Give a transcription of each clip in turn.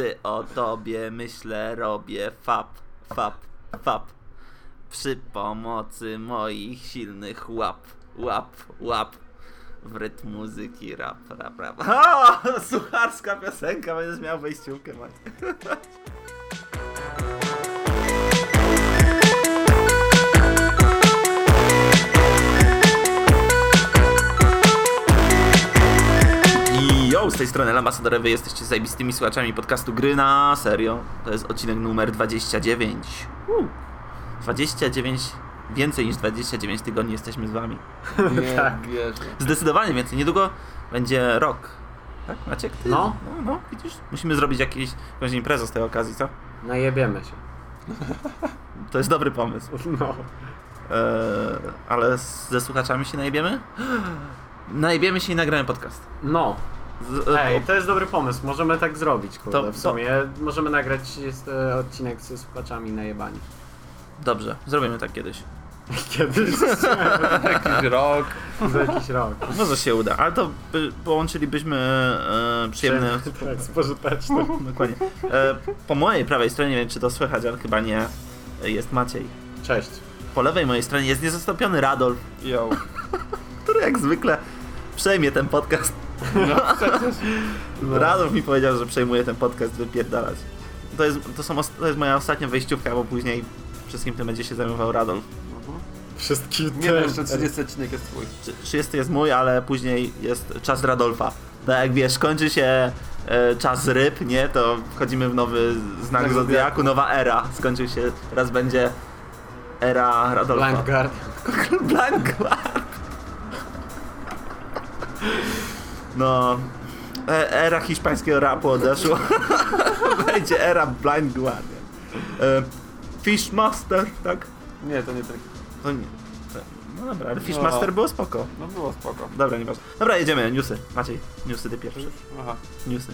Gdy o tobie myślę, robię fap, fap, fap. Przy pomocy moich silnych łap, łap, łap. W rytm muzyki rap, rap, rap. O, sucharska piosenka, będziesz miał wejściówkę, Macie. yo, z tej strony Lambasador, wy jesteście zajebistymi słuchaczami podcastu Gry na serio. To jest odcinek numer 29. Uh, 29, więcej niż 29 tygodni jesteśmy z wami. Nie Tak. wierzę. Zdecydowanie więcej, niedługo będzie rok. Tak, Maciek? Ty? No. no. No, widzisz? Musimy zrobić jakieś, jakąś imprezę z tej okazji, co? Najebiemy się. To jest dobry pomysł. No. Eee, ale ze słuchaczami się najebiemy? Najebiemy się i nagramy podcast. No. Z, Ej, to jest dobry pomysł. Możemy tak zrobić, kurde, To- w to- sumie. Możemy nagrać jest, e, odcinek ze słuchaczami najebani. Dobrze, zrobimy tak kiedyś. Kiedyś. Jakiś rok. Za jakiś rok. Może się uda, ale to by, połączylibyśmy e, przyjemne. Tak, spożyteczne. Dokładnie. E, po mojej prawej stronie, nie wiem czy to słychać, ale chyba nie, jest Maciej. Cześć. Po lewej mojej stronie jest niezastąpiony Radolf, Yo. który jak zwykle przejmie ten podcast. No przecież. Radolf mi powiedział, że przejmuje ten podcast wypierdalać. To jest, to, są, to jest moja ostatnia wejściówka, bo później wszystkim tym będzie się zajmował Radolf. Wszystkim Nie no, jeszcze 30 odcinek jest twój. Trzy- 30 jest mój, ale później jest czas Radolfa. Tak jak wiesz, kończy się e, czas ryb, nie? To wchodzimy w nowy znak Znak Zodiaku, nowa era. Skończył się, teraz będzie era Radolfa. Blind Guard. No, e, era hiszpańskiego rapu odeszła. będzie era Blind Guardian. E, Fishmaster, tak? Nie, to nie tak. To nie. No dobra, ale Fishmaster No. było spoko. No było spoko. Dobra, nie ważne. Dobra, jedziemy. Newsy. Maciej, newsy ty pierwszy. Aha. Newsy.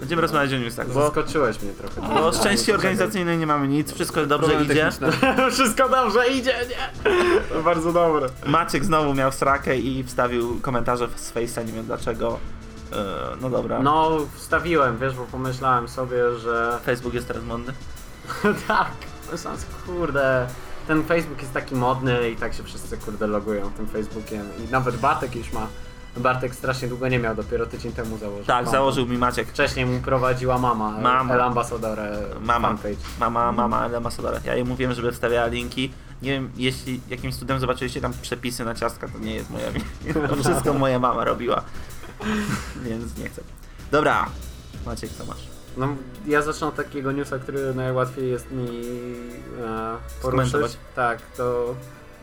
Będziemy rozmawiać o newsach, bo, Zaskoczyłeś mnie trochę. bo z części organizacyjnej nie mamy nic, wszystko dobrze idzie. Wszystko dobrze idzie, nie? To bardzo dobre. Maciek znowu miał srakę i wstawił komentarze z Face'a, nie wiem dlaczego. E, no dobra. No, wstawiłem, wiesz, bo pomyślałem sobie, że... Facebook jest teraz modny. tak, myślałem sobie, kurde, ten Facebook jest taki modny i tak się wszyscy, kurde, logują tym Facebookiem. I nawet Bartek już ma. Bartek strasznie długo nie miał, dopiero tydzień temu założył. Tak, konto. założył mi Maciek. Wcześniej mu prowadziła mama, Mama. El Mama. fanpage. Mama, mama, Ambassadora. Ja jej mówiłem, żeby wstawiała linki. Nie wiem, jeśli jakimś cudem zobaczyliście tam przepisy na ciastka, to nie jest moja wina. To wszystko moja mama robiła. Więc nie chcę. Dobra. Maciek, co masz? No, ja zacznę od takiego newsa, który najłatwiej jest mi e, poruszyć. Tak, to...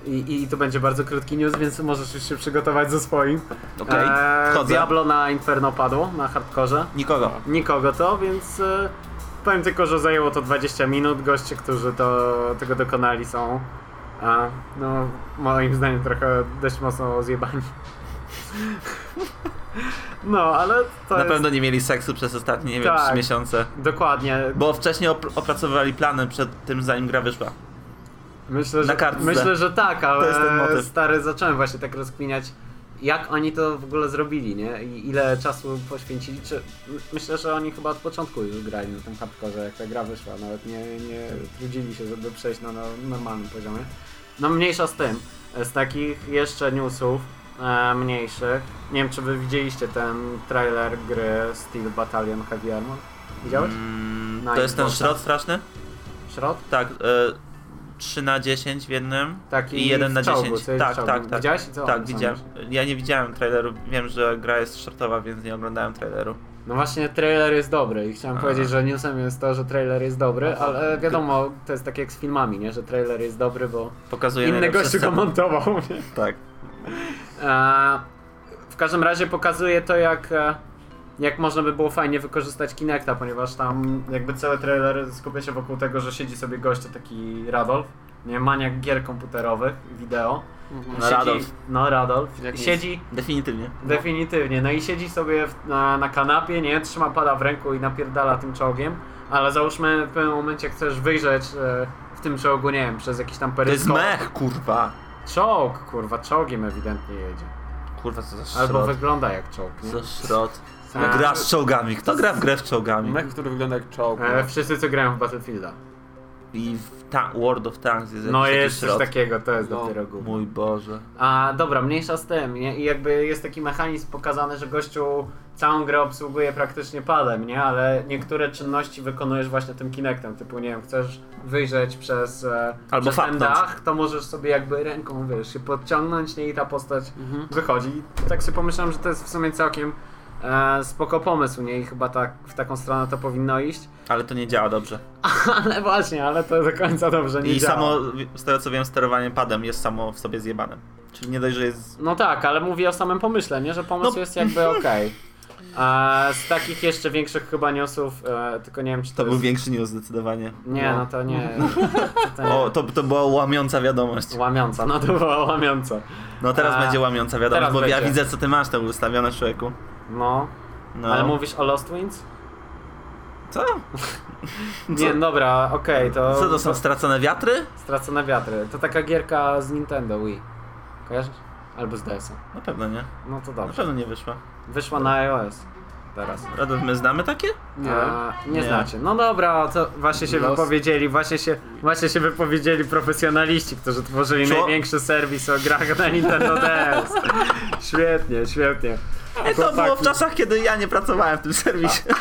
I, I to będzie bardzo krótki news, więc możesz już się przygotować ze swoim. Okej, E, wchodzę. Diablo na Inferno padło, na hardkorze. Nikogo. Nikogo to, więc e, powiem tylko, że zajęło to 20 minut. Goście, którzy to, tego dokonali są a, no, moim zdaniem trochę dość mocno zjebani. No, ale to Na jest... pewno nie mieli seksu przez ostatnie, nie wiem, Tak. trzy miesiące. Dokładnie. Bo wcześniej op- opracowywali plany przed tym, zanim gra wyszła. Myślę, że, myślę, że tak, ale stary, zacząłem właśnie tak rozkminiać, jak oni to w ogóle zrobili, nie? I ile czasu poświęcili. Czy... Myślę, że oni chyba od początku już grali na tym hardkorze, jak ta gra wyszła. Nawet nie, nie trudzili się, żeby przejść na, na normalnym poziomie. No mniejsza z tym. Z takich jeszcze newsów e, mniejszych. Nie wiem, czy wy widzieliście ten trailer gry Steel Battalion Heavy Armor? Widziałeś? Mm, to jest ten Xboxa. szrot straszny? Środ? Tak, e, 3 na 10 w jednym Taki i 1 na czołgu, 10. co jest w Tak, tak, tak. Widziałeś i co? Tak, widziałem. Ja nie widziałem traileru, wiem, że gra jest shortowa, więc nie oglądałem traileru. No właśnie, trailer jest dobry i chciałem A. powiedzieć, że newsem jest to, że trailer jest dobry, ale wiadomo, to jest tak jak z filmami, nie? Że trailer jest dobry, bo Pokazuje inny gościu go montował. Tak. E, w każdym razie pokazuje to, jak, e, jak można by było fajnie wykorzystać Kinecta, ponieważ tam jakby cały trailer skupia się wokół tego, że siedzi sobie gościu taki Radolf, nie maniak gier komputerowych, wideo. Mhm. No, siedzi, Radolf. No Radolf. Jak siedzi, Definitywnie. Definitywnie. No i siedzi sobie w, na, na kanapie, nie? Trzyma pada w ręku i napierdala tym czołgiem. Ale załóżmy w pewnym momencie chcesz wyjrzeć e, w tym czołgu, nie wiem, przez jakiś tam To jest peryskop. mech, kurwa. Czołg, kurwa, czołgiem ewidentnie jedzie. Kurwa, co za Albo szrot. wygląda jak czołg, nie? Co za szrot. A. Gra z czołgami. Kto gra w grę z czołgami? Mech, który wygląda jak czołg. E, wszyscy co grają w Battlefielda. I w ta World of Tanks jest No jest coś takiego, to jest No. dopiero gówno. Mój Boże. A dobra, mniejsza z tym, nie? I jakby jest taki mechanizm pokazany, że gościu całą grę obsługuje praktycznie padem, nie? Ale niektóre czynności wykonujesz właśnie tym Kinectem, typu nie wiem, chcesz wyjrzeć przez, e, Albo przez ten dach, to możesz sobie jakby ręką, wiesz, się podciągnąć, nie? I ta postać Mhm. wychodzi. I tak sobie pomyślałem, że to jest w sumie całkiem e, spoko pomysł, nie? I chyba tak w taką stronę to powinno iść. Ale to nie działa dobrze. Ale właśnie, ale to do końca dobrze nie I działa. samo, z tego co wiem, sterowanie padem jest samo w sobie zjebane. Czyli nie dość, że jest... No tak, ale mówię o samym pomyśle, nie? Że pomysł No. jest jakby okej. A z takich jeszcze większych chyba newsów, e, tylko nie wiem czy to, To był jest... większy news zdecydowanie. Nie, no to nie. To, nie. O, to, to była łamiąca wiadomość. Łamiąca, no to była łamiąca. No teraz A, będzie łamiąca wiadomość, bo ja będzie. widzę co ty masz tam ustawione człowieku. No, No. ale mówisz o Lost Winds? Co? Nie, dobra, okej, to... Co to są stracone wiatry? Stracone wiatry. To taka gierka z Nintendo Wii. Kojarzysz? Albo z DS-a. Na pewno nie. No to Na dobrze. pewno nie wyszła. Wyszła na iOS. Teraz. Radów, my znamy takie? Nie. A, nie, Nie. znacie. No dobra, to właśnie się Los. wypowiedzieli, właśnie się, właśnie się wypowiedzieli profesjonaliści, którzy tworzyli Co? największy serwis o grach na Nintendo DS. świetnie, świetnie. Ej, to było w czasach, kiedy ja nie pracowałem w tym serwisie.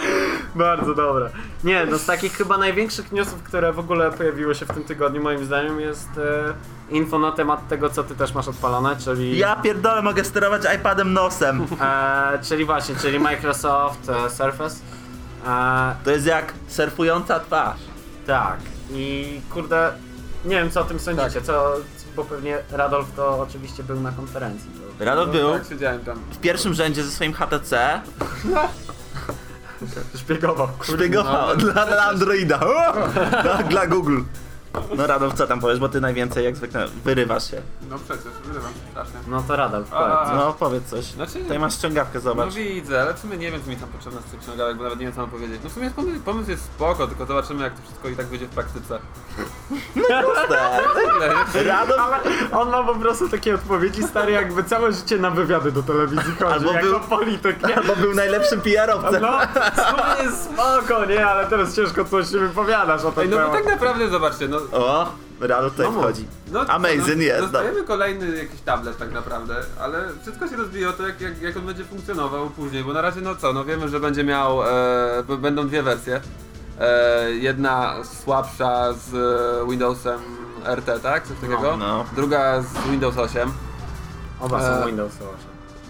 Bardzo dobre. Nie, no z takich chyba największych newsów, które w ogóle pojawiły się w tym tygodniu moim zdaniem jest e, info na temat tego, co ty też masz odpalone, czyli... Ja pierdolę, mogę sterować iPadem nosem. E, czyli właśnie, czyli Microsoft e, Surface. E, To jest jak surfująca twarz. Tak. I kurde, nie wiem co o tym sądzicie, co, bo pewnie Radolf to oczywiście był na konferencji. To... Radol był Tak, w pierwszym rzędzie ze swoim HTC, Szpiegował. szpiegował dla, dla Androida, o! dla, dla Google. No Radol, co tam powiesz, bo ty najwięcej jak zwykle wyrywasz się. No przecież, wyrywam się strasznie. No to Radolf, A. powiedz. No powiedz coś. Znaczy- Tutaj masz ściągawkę, No zobacz. widzę, ale w sumie nie wiem, co mi tam potrzebne z tych książek, bo nawet nie wiem, co mam powiedzieć. No w sumie pomysł, pomysł jest spoko, tylko zobaczymy, jak to wszystko i tak wyjdzie w praktyce. Proste. Tyle, nie? Radol, Ale on ma po prostu takie odpowiedzi stare, jakby całe życie na wywiady do telewizji chodzi, Albo jako był- polityk, nie? bo był najlepszym PR-owcem. No, sumie jest spoko, nie? Ale teraz ciężko coś się wypowiadasz o tym Ej, no bo tak naprawdę, zobaczcie, no... O, Radol tutaj No mów. wchodzi. No, Amazing no, jest, Dostajemy kolejny jakiś tablet tak naprawdę, ale wszystko się rozwija o to, jak, jak, jak on będzie funkcjonował później, bo na razie no co, no wiemy, że będzie miał, e, będą dwie wersje. E, jedna słabsza z Windowsem RT, tak? Coś takiego? no. Druga z Windows 8. Oba są E, Windows 8.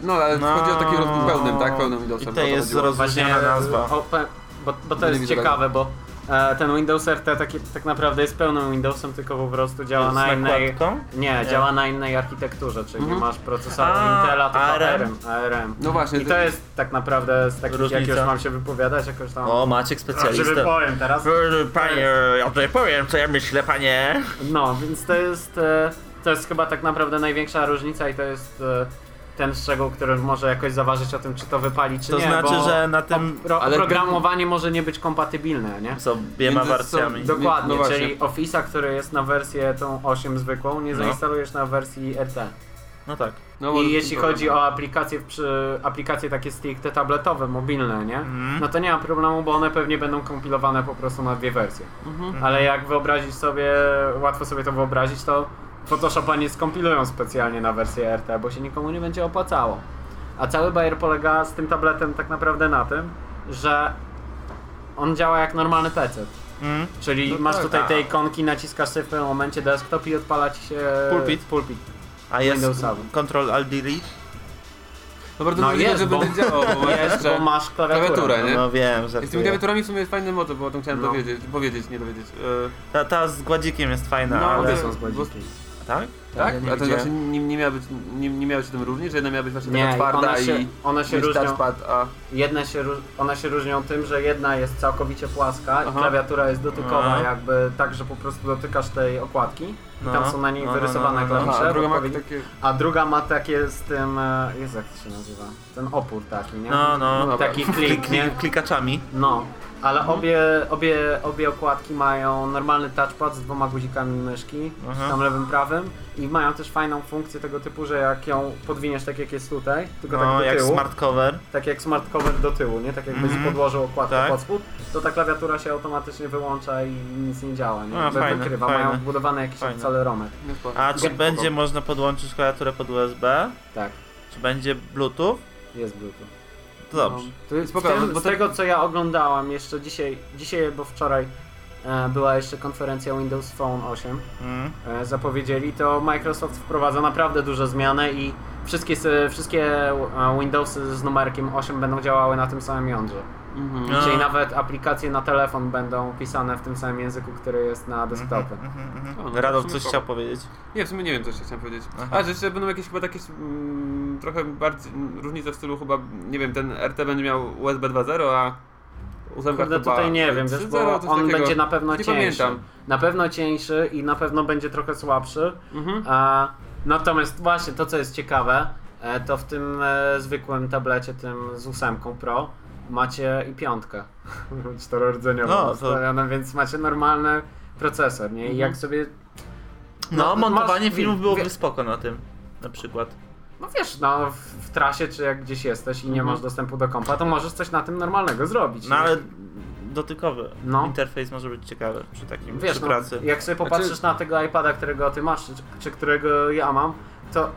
No, ale No. chodzi o taki rozwój pełnym, tak? Pełnym Windowsem. I to jest rozróżniona nazwa. o, pe- bo, bo to Nie jest widzę ciekawe, bo ten Windows RT taki, tak naprawdę jest pełnym Windowsem, tylko po prostu działa na innej... Nie, Nie. działa na innej architekturze, czyli Mhm. masz procesor A, Intela, tylko ARM. ARM. No właśnie. I to jest tak naprawdę z takich, jak już mam się wypowiadać, jakoś tam... O, Maciek specjalista. wypowiem teraz. Panie, ja tutaj powiem, co ja myślę, panie. No, więc to jest, e, to jest chyba tak naprawdę największa różnica i to jest e, ten szczegół, który może jakoś zaważyć o tym, czy to wypali, czy To nie. znaczy, bo że na tym Ale- oprogramowanie może nie być kompatybilne, nie? z obiema wersjami. sobą- Dokładnie, No czyli Office'a, który jest na wersję tą 8 zwykłą, nie No. zainstalujesz na wersji RT. No tak. No, I jeśli chodzi o aplikacje, przy, aplikacje takie stricte tabletowe, mobilne, nie? Mhm. No to nie ma problemu, bo one pewnie będą kompilowane po prostu na dwie wersje. Mhm. Ale jak wyobrazić sobie, łatwo sobie to wyobrazić, to Photoshopa nie skompilują specjalnie na wersję RT, bo się nikomu nie będzie opłacało. A cały Bayer polega z tym tabletem tak naprawdę na tym, że on działa jak normalny PC. Mm. Czyli No masz tak, tutaj tak. te ikonki, naciskasz sobie w pewnym momencie desktop i odpala ci się Pulpit. pulpit. A jest Windowsowy. Ctrl Alt Delete? No bardzo No jest, że bo- będzie działało, bo Jest, bo masz klawiaturę. klawiaturę, nie? No wiem, że I z tymi klawiaturami w sumie jest fajny motyw, bo o tym chciałem No. dowiedzieć, powiedzieć, nie dowiedzieć. E, ta, ta z gładzikiem jest fajna, No, ale... są z głodziki. Tak? tak? Ja nie A to widziałem. znaczy nie, nie, miała być, nie, nie miała się tym różnić, że jedna miała być właśnie Nie, taka twarda one się, i one się różnią. touchpad, a... Jedne się, one się różnią tym, że jedna jest całkowicie płaska i Aha. klawiatura jest dotykowa, Aha. jakby tak, że po prostu dotykasz tej okładki i No. tam są na niej No, no, wyrysowane no, no, no. klawisze. A druga ma takie... a druga ma takie z tym, e, Jezu, jak to się nazywa? Ten opór taki, nie? No, no. No. Taki Klik, nie? klik, klikaczami. No. Ale Mhm. obie, obie, obie okładki mają normalny touchpad z dwoma guzikami myszki, Aha. tam lewym, prawym i mają też fajną funkcję tego typu, że jak ją podwiniesz tak jak jest tutaj, tylko No, tak do jak tyłu, smart cover. tak jak smart cover do tyłu, nie? Tak jakbyś Mhm. podłożył okładkę Tak. pod spód, to ta klawiatura się automatycznie wyłącza i nic nie działa, nie? A, Jakby fajne, wykrywa, fajne. mają wbudowany jakiś Fajne. A czy będzie można podłączyć klawiaturę pod USB? Tak, Czy będzie Bluetooth? jest Bluetooth. To dobrze. To jest Spoko, tym, bo z to- tego co ja oglądałam jeszcze dzisiaj, dzisiaj bo wczoraj e, była jeszcze konferencja Windows Phone 8, Mm. e, zapowiedzieli, to Microsoft wprowadza naprawdę duże zmiany i wszystkie, wszystkie e, Windowsy z numerkiem 8 będą działały na tym samym jądrze. Mhm. No. Czyli nawet aplikacje na telefon będą pisane w tym samym języku, który jest na desktopie. Mhm, mhm, O, no mhm. to Radolf w sumie coś chciał powiedzieć. Nie, w sumie nie wiem, co jeszcze chciałem powiedzieć. Aha. A, że jeszcze będą jakieś chyba takie mm, trochę bardziej mm, różnice w stylu chyba, nie wiem, ten RT będzie miał USB 2.0, a ósemka Kurde, chyba tutaj nie wiem, wiesz, 3.0, bo on takiego. będzie na pewno Nie cieńszy. pamiętam. Na pewno cieńszy i na pewno będzie trochę słabszy. Mhm. A, natomiast właśnie to, co jest ciekawe, e, to w tym e, zwykłym tablecie, tym z ósemką Pro, macie i piątkę czterordzeniową No, to- więc macie normalny procesor, nie? I jak sobie... No, No, montowanie masz- filmów byłoby wie- spoko na tym. Na przykład. No wiesz, no w, w trasie, czy jak gdzieś jesteś i nie Mhm. masz dostępu do kompa, to możesz coś na tym normalnego zrobić. No nie? ale dotykowy No. interfejs może być ciekawy przy takim Wiesz, przy no, pracy. jak sobie popatrzysz Znaczy- na tego iPada, którego ty masz, czy, czy którego ja mam, to,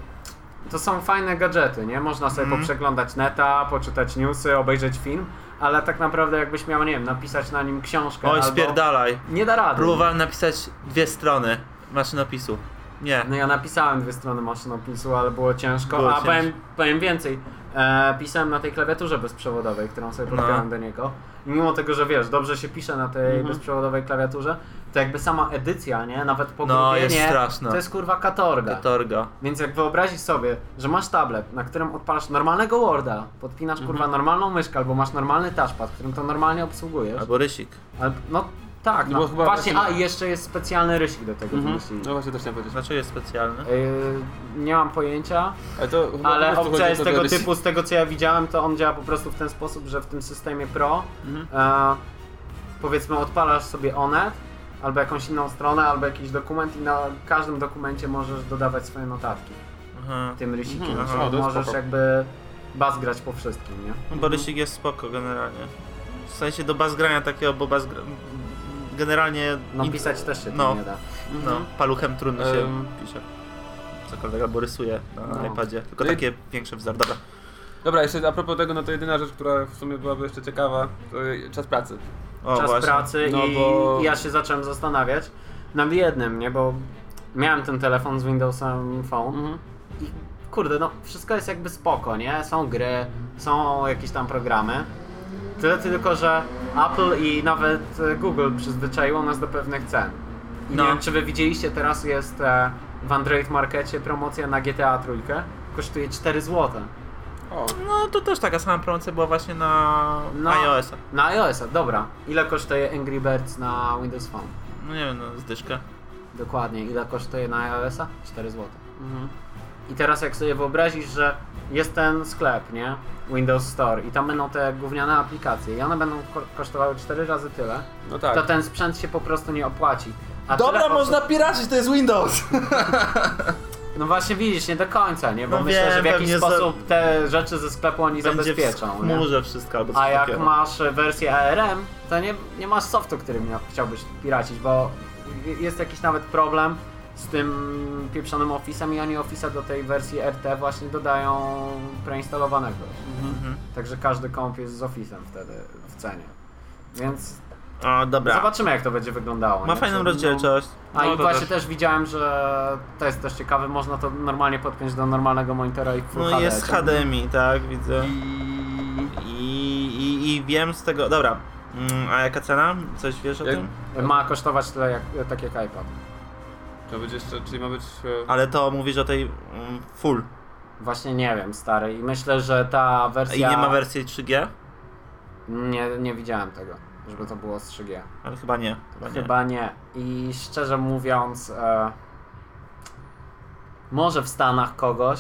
to są fajne gadżety, nie? Można sobie Mhm. poprzeglądać neta, poczytać newsy, obejrzeć film, ale tak naprawdę jakbyś miał, nie wiem, napisać na nim książkę Oj, albo... spierdalaj. Nie da rady. Próbowałem napisać dwie strony maszynopisu. Nie. No ja napisałem dwie strony maszynopisu, ale było ciężko, Było a ciężko. powiem, powiem więcej. E, pisałem na tej klawiaturze bezprzewodowej, którą sobie No. podpiąłem do niego. Mimo tego, że wiesz, dobrze się pisze na tej Mhm. bezprzewodowej klawiaturze, to jakby sama edycja, nie? Nawet No, pogrubienie, jest straszna. to jest kurwa katorga. Katorga. Więc jak wyobrazisz sobie, że masz tablet, na którym odpalasz normalnego Worda, podpinasz kurwa Mhm. normalną myszkę, albo masz normalny touchpad, którym to normalnie obsługujesz. Albo rysik. Ale, no tak, No no, bo chyba właśnie, właśnie- a i jeszcze jest specjalny rysik do tego Mhm. wymyślili. No właśnie też chciałem powiedzieć. Dlaczego jest specjalny? Yy, nie mam pojęcia, Ale, to chyba po ale prostu opcja chodzi o jest to, tego typu, z tego co ja widziałem, to on działa po prostu w ten sposób, że w tym systemie Pro Mhm. e, powiedzmy odpalasz sobie Onet, albo jakąś inną stronę, albo jakiś dokument i na każdym dokumencie możesz dodawać swoje notatki Aha. tym rysikiem. Mhm, aha, to jest możesz spoko. jakby baz grać po wszystkim, nie? No bo rysik jest spoko generalnie. W sensie do baz grania takiego, bo baz gra... generalnie... No pisać też się no. nie da. No, paluchem trudno się Em. pisze. Cokolwiek, albo rysuje na No. iPadzie. Tylko No i- takie większe wzór. Dobra. Dobra, jeszcze a propos tego, no to jedyna rzecz, która w sumie byłaby jeszcze ciekawa, to czas pracy. O, Czas właśnie. pracy No i, bo- i ja się zacząłem zastanawiać nad jednym, nie? Bo miałem ten telefon z Windowsem Phone Mhm. i kurde, no wszystko jest jakby spoko, nie? Są gry, są jakieś tam programy. Tyle tylko, że Apple i nawet e, Google przyzwyczaiło nas do pewnych cen. I No. nie wiem, czy wy widzieliście, teraz jest e, w Android Markecie promocja na GTA trójkę. Kosztuje 4 zł. O, No to też taka sama promocja była właśnie na No. iOS-a. Na iOS-a, dobra. Ile kosztuje Angry Birds na Windows Phone? No nie wiem, no zdyszkę. Dokładnie, ile kosztuje na iOS-a? 4 zł. mhm. I teraz jak sobie wyobrazisz, że jest ten sklep, nie? Windows Store i tam będą te gówniane aplikacje i one będą ko- kosztowały 4 razy tyle, no tak. to ten sprzęt się po prostu nie opłaci. A tyle osób- piracić, to jest Windows! No właśnie widzisz, nie do końca, nie? Bo No myślę, wiem, że w jakiś pewnie za- sposób te rzeczy ze sklepu oni Będzie w zabezpieczą, chmurze wszystko albo coś A jak takiego. masz wersję ARM, to nie, nie masz softu, którym chciałbyś piracić, bo jest jakiś nawet problem z tym pieprzonym Office'em i oni Office'a do tej wersji RT właśnie dodają preinstalowanego. Mhm. Także każdy komp jest z Office'em wtedy w cenie. Więc O, dobra. zobaczymy jak to będzie wyglądało. Ma nie? fajną rozdzielczość. A No i właśnie też. też widziałem, że to jest też ciekawe, można to normalnie podpiąć do normalnego monitora i Full No HD. jest ciągle. HDMI, tak, widzę. I... I, i, wiem z tego. Dobra. Mm, A jaka cena? Coś wiesz o Jak- tym? Ma kosztować tyle jak, tak jak iPad. To będzie jeszcze, czyli ma być... e, Ale to mówisz o tej mm, full. Właśnie nie wiem, stary. I myślę, że ta I wersja. nie ma wersji 3G? Nie, nie widziałem tego, żeby to było z 3G. Ale chyba nie. Chyba nie. Chyba nie. I szczerze mówiąc, e, może w Stanach kogoś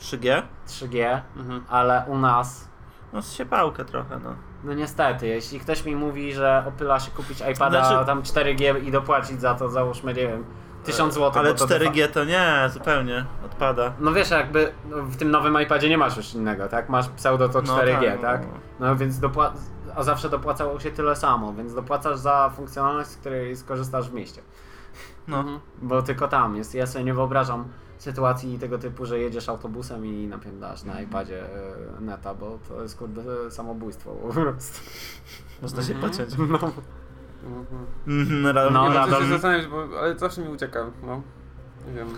3G? 3G, Mhm. ale u nas No zsiepałkę trochę, no. No niestety, jeśli ktoś mi mówi, że opyla się kupić iPada Znaczy- tam 4G i dopłacić za to, załóżmy, nie wiem, 1000 zł. Ale bo to 4G to nie, zupełnie, odpada. No wiesz, jakby no, w tym nowym iPadzie nie masz już innego, tak? Masz pseudo to No 4G, tak, tak? no. No więc dopła- a zawsze dopłacało się tyle samo, więc dopłacasz za funkcjonalność, z której skorzystasz w mieście. No. Mhm. Bo tylko tam jest. Ja sobie nie wyobrażam sytuacji tego typu, że jedziesz autobusem i napędzasz na iPadzie e, neta, bo to jest kurde samobójstwo po prostu. Można się Mhm. pociąć. No. Mhm. Mhm, ra- No, co się zastanawiać, bo, ale zawsze mi ucieka, no. Nie wiem.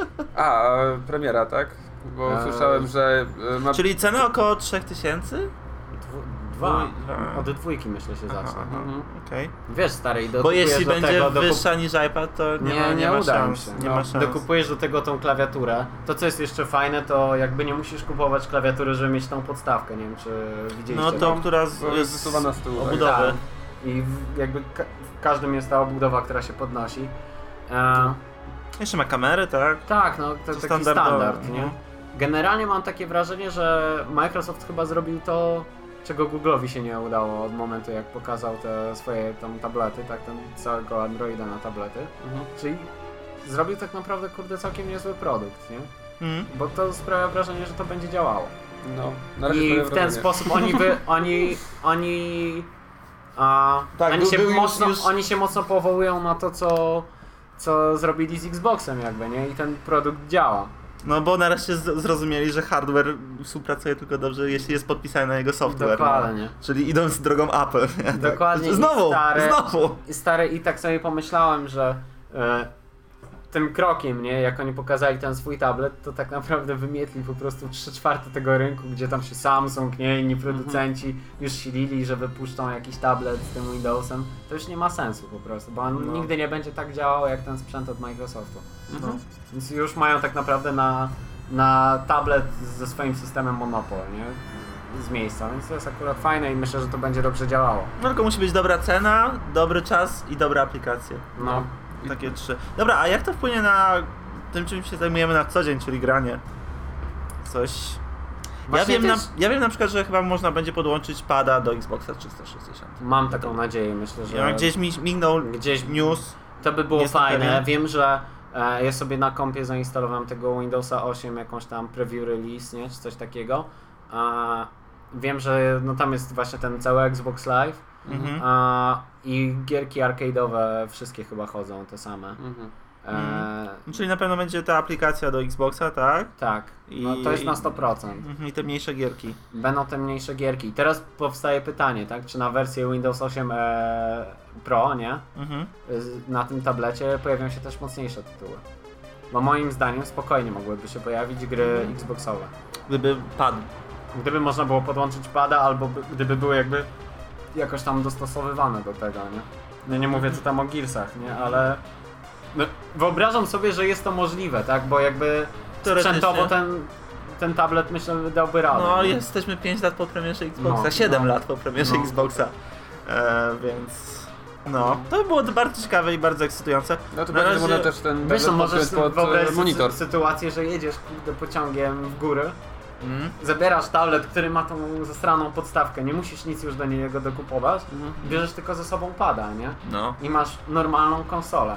A, e, premiera, tak? Bo Eee. słyszałem, że e, ma... Czyli ceny około 3000? Dwu, dwa. Dwa. Od dwójki myślę się Aha, zacznie. aha, Mhm. okej. Wiesz stary, i Bo jeśli do będzie tego, dokup- wyższa niż iPad, to nie, Nie, ma, nie, nie ma uda mi szans. się. Nie no, ma szans. Dokupujesz do tego tą klawiaturę. To co jest jeszcze fajne, to jakby nie musisz kupować klawiatury, żeby mieć tą podstawkę. Nie wiem czy widzieliście. No to, która z, jest wysuwana z tyłu, tak. obudowy. Tak. I w, jakby ka- w każdym jest ta obudowa, która się podnosi. E, Jeszcze ma kamery, tak? tak, no to, To taki standard, nie? no. Generalnie mam takie wrażenie, że Microsoft chyba zrobił to, czego Google'owi się nie udało od momentu, jak pokazał te swoje tam tablety, tak, ten całego Androida na tablety. Mhm. Czyli zrobił tak naprawdę, kurde, całkiem niezły produkt, nie? Mhm. Bo to sprawia wrażenie, że to będzie działało. No, na razie I w ten wrażenie. sposób oni wy, oni, oni, a, Tak, oni, był- się był mocno, już- oni się mocno powołują na to, co, co zrobili z Xboxem jakby, nie? I ten produkt działa. No bo nareszcie zrozumieli, że hardware współpracuje tylko dobrze, jeśli jest podpisany na jego software. No. Dokładnie. Czyli idąc drogą Apple. Nie? Tak. Dokładnie. I Znowu, stare, znowu. I stary, i tak sobie pomyślałem, że e, tym krokiem, nie, jak oni pokazali ten swój tablet, to tak naprawdę wymietli po prostu 3 czwarte tego rynku, gdzie tam się Samsung, nie, inni producenci już silili, że wypuszczą jakiś tablet z tym Windowsem. To już nie ma sensu po prostu, bo on No. nigdy nie będzie tak działał jak ten sprzęt od Microsoftu. No. Więc już mają tak naprawdę na, na tablet ze swoim systemem monopol, nie? Z miejsca, więc to jest akurat fajne i myślę, że to będzie dobrze działało. No tylko musi być dobra cena, dobry czas i dobra aplikacja. No. Takie trzy. Dobra, a jak to wpłynie na tym, czym się zajmujemy na co dzień, czyli granie? Coś. Ja wiem, na, też- ja wiem na przykład, że chyba można będzie podłączyć pada do Xboxa 360. Mam taką nadzieję, myślę, że Ja gdzieś mi mignął gdzieś news. to by było fajne. pewien. Wiem, że e, ja sobie na kompie zainstalowałem tego Windowsa 8, jakąś tam preview release, nie, czy coś takiego. A, wiem, że no tam jest właśnie ten cały Xbox Live Mhm. a, i gierki arcade'owe wszystkie chyba chodzą te same. Mhm. E, Mhm. Czyli na pewno będzie ta aplikacja do Xboxa, tak? Tak, no, I- to jest na 100%. Mhm, I te mniejsze gierki. Będą te mniejsze gierki. Teraz powstaje pytanie, tak? Czy na wersję Windows 8 e, Pro, nie? Mhm. Na tym tablecie pojawią się też mocniejsze tytuły. Bo moim zdaniem spokojnie mogłyby się pojawić gry Xboxowe. Gdyby padł. Gdyby można było podłączyć pada, albo by, gdyby były jakby jakoś tam dostosowywane do tego, nie? No nie mówię co tam o Gearsach, nie? Ale no, wyobrażam sobie, że jest to możliwe, tak? Bo jakby sprzętowo ten, ten tablet myślę dałby radę. No, nie? jesteśmy 5 lat po premierze Xboxa, No, 7 no. lat po premierze No. Xboxa. E, więc. No, to by było bardzo ciekawe i bardzo ekscytujące. No to będzie razie- można też ten Wiesz, no możesz pod wyobrazić e, monitor. sy- sytuację, że jedziesz pociągiem w góry, Mm. zabierasz tablet, który ma tą zastraną podstawkę, nie musisz nic już do niego dokupować, Mhm. bierzesz tylko ze sobą pada, nie? No, I masz normalną konsolę.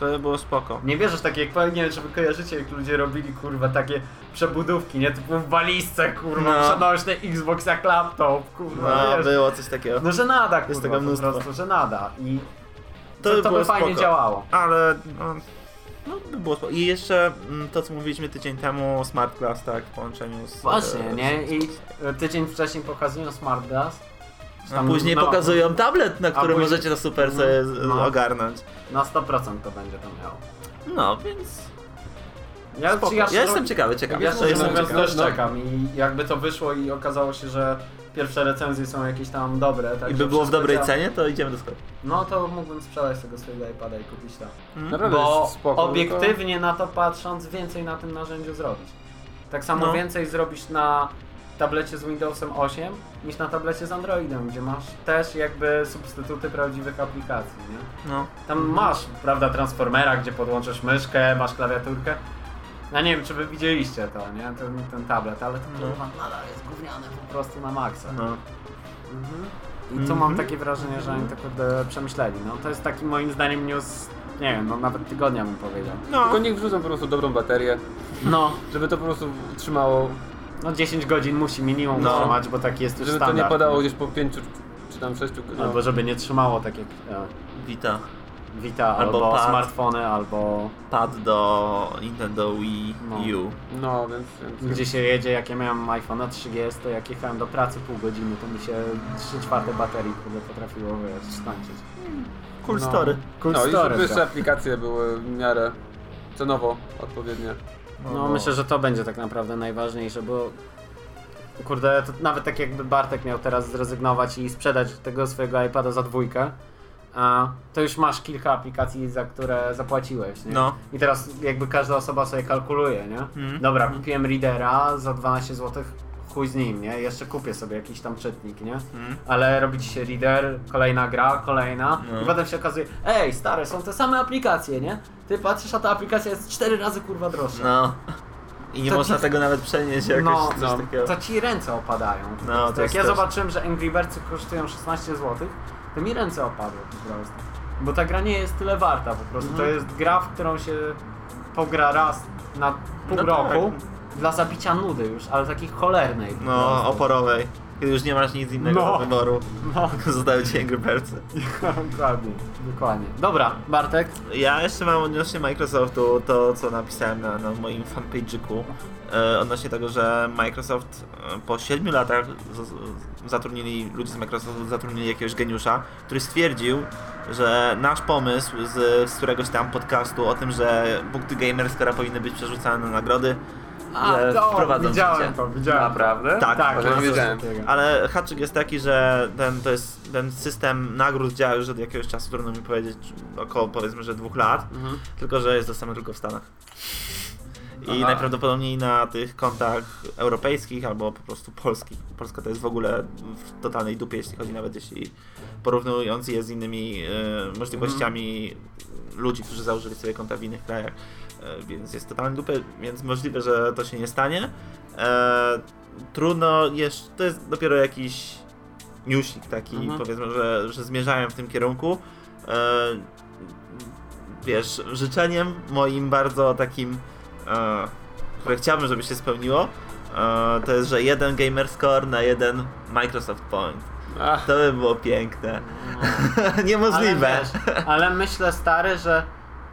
to by było spoko. Nie bierzesz takie, jak nie wiem, czy wy kojarzycie, jak ludzie robili, kurwa, takie przebudówki, nie? Typu w walizce, kurwa, No. przenośne Xbox jak laptop, kurwa, No, wiesz. było coś takiego. No, że nada, kurwa, tego po mnóstwo. prostu, że nada. I To to, by to, było by fajnie spoko. działało. Ale. No, no by było. I jeszcze mm, to, co mówiliśmy tydzień temu, Smart Glass, tak, w połączeniu z. Właśnie, e, nie? I e, tydzień wcześniej pokazują Smart Glass. A później no, pokazują tablet, na którym później- możecie to super sobie z- No. ogarnąć. Na 100% to będzie to miało. No, więc. Ja, ja, Ja jestem ciekawy, ciekawy. Ja Ja jestem mówiąc ciekawy. też No. czekam i jakby to wyszło i okazało się, że pierwsze recenzje są jakieś tam dobre. Tak I by było w dobrej działa. cenie, to idziemy do sklepu. No to mógłbym sprzedać tego swojego iPada i kupić to. Mm. Naprawdę Bo spoko, obiektywnie na to patrząc, więcej na tym narzędziu zrobisz. Tak samo No. więcej zrobisz na tablecie z Windowsem 8 niż na tablecie z Androidem, gdzie masz też jakby substytuty prawdziwych aplikacji, nie? No. Tam masz, prawda, transformera, gdzie podłączysz myszkę, masz klawiaturkę, Ja nie wiem, czy wy widzieliście to, nie? Ten, ten tablet, ale to No. nadal jest gówniane po prostu na maksa. No. I tu Mhm. mam takie wrażenie, że oni to kurde przemyśleli. No to jest taki moim zdaniem news, nie wiem, no nawet tygodnia bym powiedział. No. Tylko niech wrzucą po prostu dobrą baterię, No, żeby to po prostu trzymało, no 10 godzin musi minimum No. trzymać, bo taki jest już żeby to standard. nie padało gdzieś po pięciu czy tam sześciu. No. Albo żeby nie trzymało tak jak e, Vita. Vita, Albo albo, pad. smartfony, albo Pad do Nintendo Wii No. U. No, więc... więc gdzie się jedzie, jak ja miałem iPhone'a 3GS, to jak jechałem do pracy pół godziny, to mi się 3 czwarte baterii kurde potrafiło wiesz, skończyć. Cool No. story. Cool No i story, żeby jeszcze tak. aplikacje były w miarę cenowo odpowiednie. No myślę, że to będzie tak naprawdę najważniejsze, bo kurde, to nawet tak jakby Bartek miał teraz zrezygnować i sprzedać tego swojego iPada za dwójkę, a to już masz kilka aplikacji, za które zapłaciłeś, nie? No. I teraz jakby każda osoba sobie kalkuluje, nie? Mhm. Dobra, kupiłem Readera za 12 zł, chuj z nim, nie? Jeszcze kupię sobie jakiś tam czytnik, nie? Mhm. Ale robi ci się Reader, kolejna gra, kolejna No. i potem się okazuje, ej stare, są te same aplikacje, nie? Ty patrzysz, a ta aplikacja jest 4 razy kurwa droższa. No. I nie To można ci- tego nawet przenieść jakoś No, coś no, takiego. to ci ręce opadają. No, to Jak ja zobaczyłem, że Angry Birdsy kosztują 16 zł, to mi ręce opadły po prostu. Bo ta gra nie jest tyle warta po prostu. To Mhm. jest gra, w którą się pogra raz na pół No roku tak. dla zabicia nudy już, ale takiej cholernej. No, oporowej. Kiedy już nie masz nic innego No. do wyboru. No, Zostały ci Angry Birdsy. dokładnie, dokładnie. Dobra, Bartek. Ja jeszcze mam odnośnie Microsoftu to, co napisałem na, na moim fanpage'iku e, odnośnie tego, że Microsoft e, po 7 latach z, zatrudnili, ludzie z Microsoftu zatrudnili jakiegoś geniusza, który stwierdził, że nasz pomysł z, z któregoś tam podcastu o tym, że punkty gamerscore powinny być przerzucane na nagrody, że wprowadzą w widziałem życie. to, widziałem. Naprawdę? Tak, tak, może nie coś wiedziałem. Ale haczyk jest taki, że ten, to jest, ten system nagród działa już od jakiegoś czasu, trudno mi powiedzieć, około powiedzmy, że dwóch lat, Mhm. tylko że jest dostępny tylko w Stanach. I Aha. najprawdopodobniej na tych kontach europejskich albo po prostu polskich. Polska to jest w ogóle w totalnej dupie, jeśli chodzi nawet jeśli porównując je z innymi e, możliwościami ludzi, którzy założyli sobie konta w innych krajach. E, więc jest totalnie dupę, więc możliwe, że to się nie stanie. E, trudno jeszcze, to jest dopiero jakiś newsik taki, Mhm. powiedzmy, że, że zmierzają w tym kierunku. E, wiesz, życzeniem moim bardzo takim, które chciałbym, żeby się spełniło, to jest, że jeden gamer score na jeden Microsoft Point. Ach, To by było piękne. Niemożliwe. Ale, wiesz, ale myślę stary, że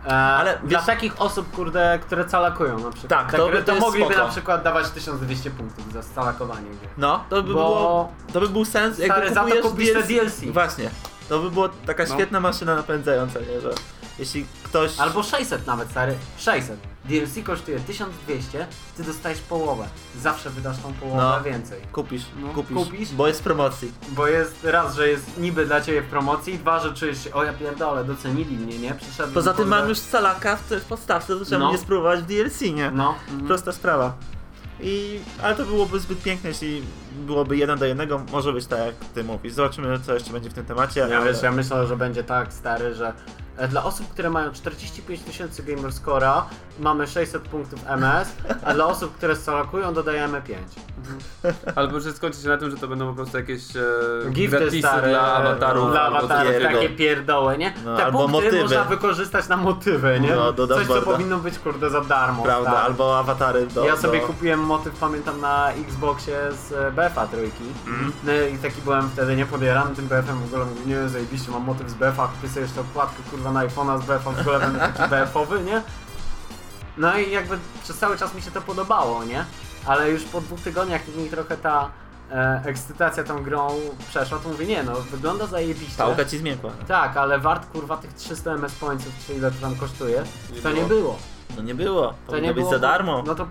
e, Ale dla wiesz- takich osób, kurde, które calakują na przykład. Tak, to by- to to mogliby spoko. na przykład dawać 1200 punktów za scalakowanie gry. No, to by Bo- było, to by był sens, jakby Stary, za to kupujesz te DLC. Właśnie. To by była taka No. świetna maszyna napędzająca, nie? Że jeśli ktoś... Albo 600 nawet, stary. 600. DLC kosztuje 1200, ty dostajesz połowę. Zawsze wydasz tą połowę No. więcej. Kupisz, No, kupisz, kupisz. bo jest w promocji. Bo jest raz, że jest niby dla ciebie w promocji, dwa, że czujesz się, o ja pierdolę, docenili mnie, nie? Przyszedłem, Poza tym mam już salaka w, w podstawce, to czemu No. nie spróbować w DLC, nie? No. mhm. Prosta sprawa. I, ale to byłoby zbyt piękne, jeśli byłoby jeden do jednego, może być tak jak ty mówisz. Zobaczymy co jeszcze będzie w tym temacie. Ja, ale... wiesz, ja myślę, że będzie tak stary, że dla osób, które mają 45 tysięcy gamer score'a mamy 600 punktów MS, a dla osób, które scalakują dodajemy 5. albo że skończy się na tym, że to będą po prostu jakieś e, Gifty stare dla awatarów. dla awatarów, takie pierdoły, nie? No, Te albo punkty motywy. można wykorzystać na motywy, nie? No, do Coś, co powinno być, kurde, za darmo. Prawda, stary. albo awatary do... ja sobie do... kupiłem motyw, pamiętam, na Xboxie z e, BFA trójki. Mm. No i taki byłem wtedy niepodjarany tym BF-em, w ogóle mówię, nie, zajebiście, mam motyw z BF-a, kupię sobie jeszcze okładkę, kurwa, na iPhone'a z BF-a, w ogóle będę taki BF-owy, nie? No i jakby przez cały czas mi się to podobało, nie? Ale już po dwóch tygodniach mi trochę ta e, ekscytacja tą grą przeszła, to mówię, nie no, wygląda zajebiście. Pałka ci zmiękła. Tak, ale wart kurwa tych 300 MS pointsów, czy ile to tam kosztuje, Nie to było. nie było. No nie było. To Powinno nie być było, za darmo. No to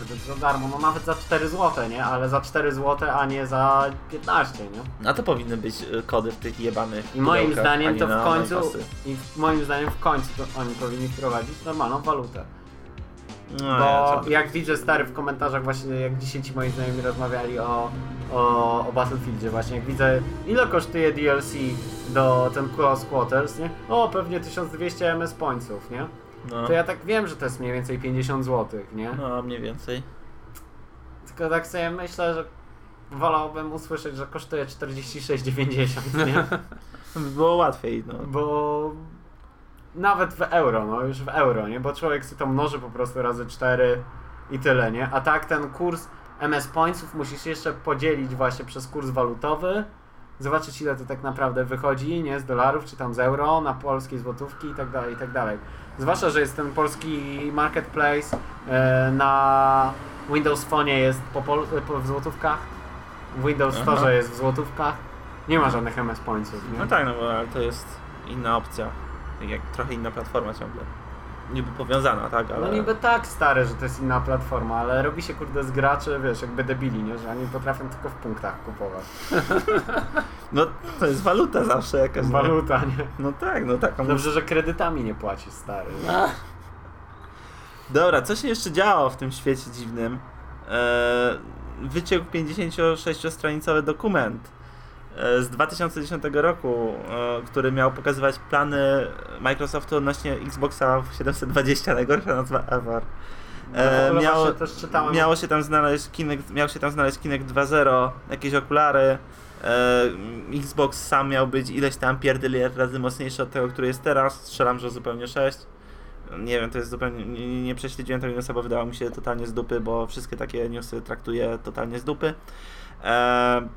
kurde, za darmo, no nawet za 4 zł, nie? Ale za 4 zł, a nie za 15, nie? Na to powinny być y, kody w tych jebanych I moim pudełkach, a zdaniem nie to na w końcu najpasy. i moim zdaniem w końcu to oni powinni wprowadzić normalną walutę. No, Bo ja, jak widzę stary w komentarzach właśnie jak dzisiaj ci moi znajomi rozmawiali o, o, o Battlefieldzie właśnie, jak widzę ile kosztuje DLC do ten Close Quarters, nie? O, pewnie 1200 MS pointsów, nie? No, to ja tak wiem, że to jest mniej więcej 50 zł, nie? no mniej więcej. Tylko tak sobie myślę, że wolałbym usłyszeć, że kosztuje 46,90, nie? By było łatwiej, no. Bo nawet w euro, no już w euro, nie? Bo człowiek sobie to mnoży po prostu razy 4 i tyle, nie? A tak ten kurs MS Pointsów musisz jeszcze podzielić właśnie przez kurs walutowy, zobaczyć ile to tak naprawdę wychodzi, nie? Z dolarów czy tam z euro na polskie złotówki i tak dalej, i tak dalej. Zwłaszcza, że jest ten polski marketplace e, na Windows Phone jest po, pol- po, w złotówkach, w Windows Aha. Store jest w złotówkach, nie ma żadnych MS Pointsów, nie? No tak, no bo ale to jest inna opcja. Tak jak trochę inna platforma ciągle. Niby powiązana, tak, ale... No niby tak stary, że to jest inna platforma, ale robi się kurde z graczy, wiesz, jakby debili, nie? Że oni potrafią tylko w punktach kupować. No to jest waluta zawsze jakaś. Waluta, nie? No tak, no tak. Dobrze, że kredytami nie płacisz, stary. Dobra, co się jeszcze działo w tym świecie dziwnym? Eee, wyciekł 56-stronicowy dokument z 2010 roku, e, który miał pokazywać plany Microsoftu odnośnie Xboxa 720, najgorsza nazwa ever. E, No, miało, też czytałem. miało się tam znaleźć Kinect, miał się tam znaleźć Kinect 2.0, jakieś okulary. E, Xbox sam miał być ileś tam pierdyliard razy mocniejszy od tego, który jest teraz. Strzelam, że zupełnie 6. Nie wiem, to jest zupełnie. Nie, nie prześledziłem tego newsa, bo wydało mi się totalnie z dupy, bo wszystkie takie newsy traktuję totalnie z dupy. E,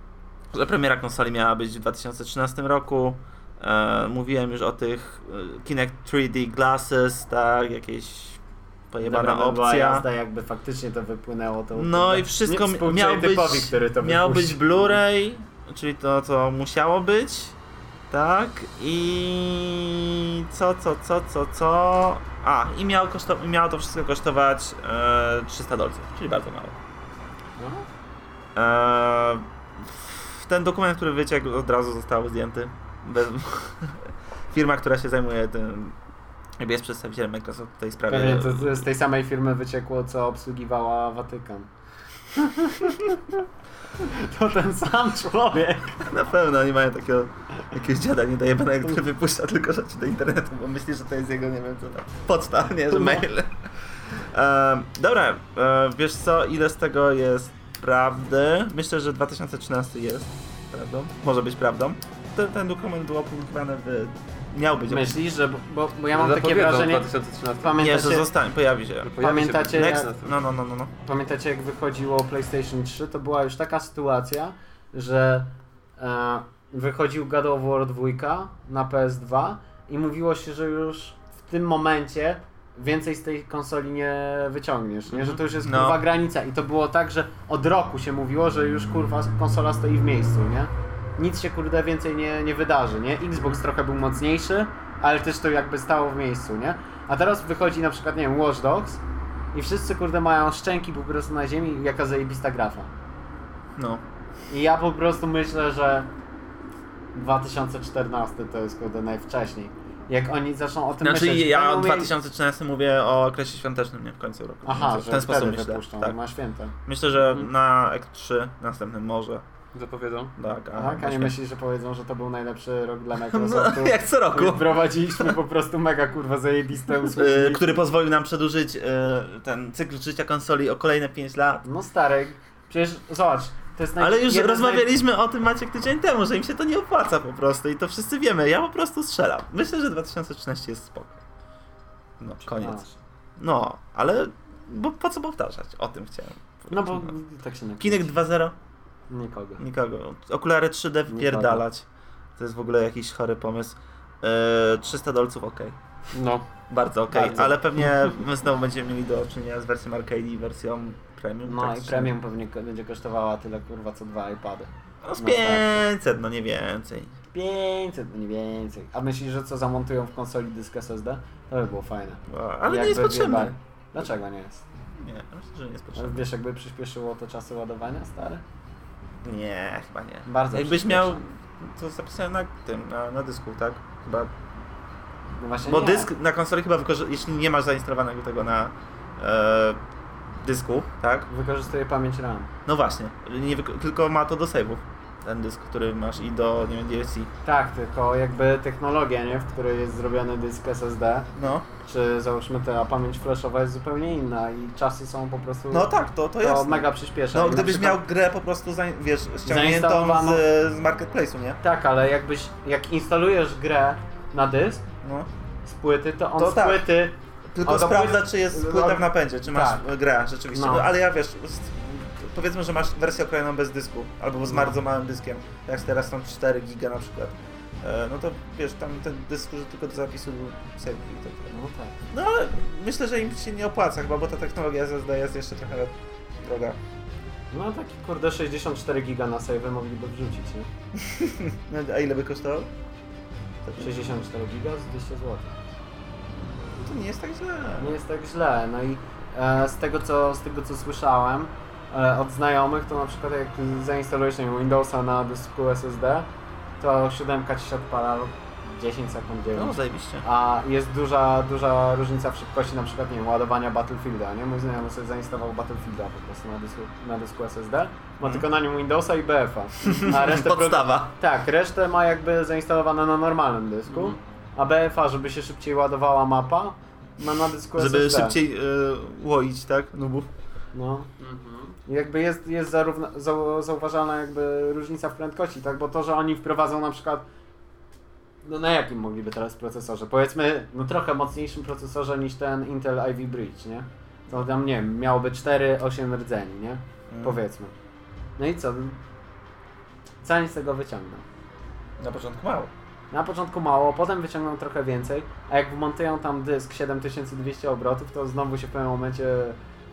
premiera konsoli miała być w 2013 roku. E, mówiłem już o tych e, Kinect 3D Glasses, tak, jakieś pojebana Dobra, opcja. jazda, jakby faktycznie to wypłynęło, to... No to- i wszystko miał być, typowi, który to miał być. Blu-ray, czyli to co musiało być, tak? I co, co, co, co, co? A, i miało, koszto- miało to wszystko kosztować e, 300 dolców, czyli bardzo mało. No. E, ten dokument, który wyciekł, od razu został zdjęty. Bez... Firma, która się zajmuje tym, jakby jest przedstawicielem Microsoft w tej sprawie. Pewnie to z tej samej firmy wyciekło, co obsługiwała Watykan. To ten sam człowiek. Na pewno oni mają takiego jakiegoś dziada niedojebanego, który wypuszcza tylko rzeczy do internetu, bo myśli, że to jest jego, nie wiem co tam, poczta, nie, że No. mail. Ehm, dobra, e, wiesz co, ile z tego jest prawdy? Myślę, że 2013 jest prawdą, może być prawdą. Ten, ten dokument był opublikowany w... miał być Myślisz, że... Bo, bo ja mam takie wrażenie... 2013. Nie, że Pamiętacie, zostanie, pojawi się. Pojawi się Pamiętacie, Next, jak- no, no, no, no, no. pamiętacie jak wychodziło PlayStation 3, to była już taka sytuacja, że e, wychodził God of War 2 na PS2 i mówiło się, że już w tym momencie więcej z tej konsoli nie wyciągniesz, nie? że to już jest No. kurwa granica i to było tak, że od roku się mówiło, że już kurwa konsola stoi w miejscu, nie? Nic się kurde więcej nie, nie wydarzy, nie? Xbox trochę był mocniejszy, ale też to jakby stało w miejscu, nie? A teraz wychodzi na przykład, nie wiem, Watch Dogs i wszyscy kurde mają szczęki po prostu na ziemi, jaka zajebista grafa. no. I ja po prostu myślę, że 2014 to jest kurde najwcześniej. Jak oni zaczną o tym Znaczy myśleć. ja będą o mieli- 2013 mówię o okresie świątecznym, nie w końcu roku. Aha, w ten sposób myślę. wypuszczą, Tak. ma święte. Myślę, że Mhm. na X3 następnym może. Zapowiedzą. Tak, Tak, ma a nie myślisz, że powiedzą, że to był najlepszy rok dla Microsoftu? No, jak co roku. Wprowadziliśmy po prostu mega kurwa zajebiste usługi. Y, który pozwolił nam przedłużyć y, ten cykl życia konsoli o kolejne 5 lat. No stary, przecież zobacz. Ale już rozmawialiśmy o tym Maciek tydzień temu, że im się to nie opłaca po prostu i to wszyscy wiemy. Ja po prostu strzelam. Myślę, że 2013 jest spoko. No, naj- koniec. No, ale bo po co powtarzać? O tym chciałem. No bo tak się napisać. Kinect 2.0? Nikogo. Nikogo. Okulary 3D wpierdalać. To jest w ogóle jakiś chory pomysł. E, 300 dolców ok. No. Bardzo ok, Bardzo. ale pewnie my znowu będziemy mieli do czynienia z wersją arcade i wersją premium. No i praktycznie. premium pewnie będzie kosztowała tyle kurwa co dwa iPady. No z No tak. 500, no nie więcej. 500, no nie więcej. A myślisz, że co zamontują w konsoli dysk SSD? To by było fajne. No, ale nie jest potrzebne. wjebali. Dlaczego nie jest? Nie, myślę, że nie jest potrzebne. Wiesz, jakby przyspieszyło to czasy ładowania, stary? Nie, chyba nie. Bardzo Jakbyś miał to zapisane na tym, na, na dysku, tak? Chyba. No właśnie Bo nie. dysk na konsoli chyba wykorzy- jeśli nie masz zainstalowanego tego na e, dysku, tak? Wykorzystuje pamięć RAM. No właśnie, nie tylko ma to do save'ów. ten dysk, który masz i do, nie wiem, DLC. Tak, tylko jakby technologia, nie, w której jest zrobiony dysk SSD, No, czy załóżmy ta pamięć flashowa jest zupełnie inna i czasy są po prostu... no tak, to, to to jasne. mega przyspiesza. No, gdybyś przykład- miał grę po prostu, za, wiesz, ściągniętą z, z marketplace'u, nie? Tak, ale jakbyś, jak instalujesz grę na dysk No. z płyty, to on To z tak. Tylko do sprawdza, płyt- czy jest płyta w napędzie, czy masz Tak. grę rzeczywiście. No. Ale ja wiesz, powiedzmy, że masz wersję okrojoną bez dysku, albo z No. bardzo małym dyskiem, jak teraz są 4 giga na przykład. E, no to wiesz, tam ten dysk służy tylko do zapisu save i tak dalej. No tak. No ale myślę, że im się nie opłaca chyba, bo ta technologia SSD jest jeszcze trochę droga. No taki kurde 64 giga na save mogliby wrzucić, nie? A ile by kosztował? 64 giga z 200 zł. To nie jest tak źle. Nie jest tak źle. No i e, z, tego, co, z tego co słyszałem e, od znajomych, to na przykład jak zainstalujesz nie wiem, Windowsa na dysku SSD, to 7 ci się odpala 10 sekund 9. No zajebiście. A jest duża, duża różnica w szybkości na przykład nie wiem, ładowania Battlefielda, nie? Mój znajomy sobie zainstalował Battlefielda po prostu na dysku, na dysku SSD. Ma Mhm. tylko na nim Windowsa i BF-a. A resztę Podstawa. tak, resztę ma jakby zainstalowane na normalnym dysku, Mhm. A BFA, żeby się szybciej ładowała mapa, ma na dysku Żeby SSD. szybciej y, łoić, tak? Nubów. No. Mhm. I Jakby jest, jest zarówno, zau, zauważalna jakby różnica w prędkości, tak? Bo to, że oni wprowadzą na przykład no na jakim mogliby teraz procesorze? Powiedzmy, no trochę mocniejszym procesorze niż ten Intel Ivy Bridge, nie? To tam, nie wiem, miałoby 4-8 rdzeni, nie? Mm. Powiedzmy. No i co? Co oni z tego wyciągną? Na początku mało. Na początku mało, potem wyciągną trochę więcej, a jak wmontują tam dysk 7200 obrotów, to znowu się w pewnym momencie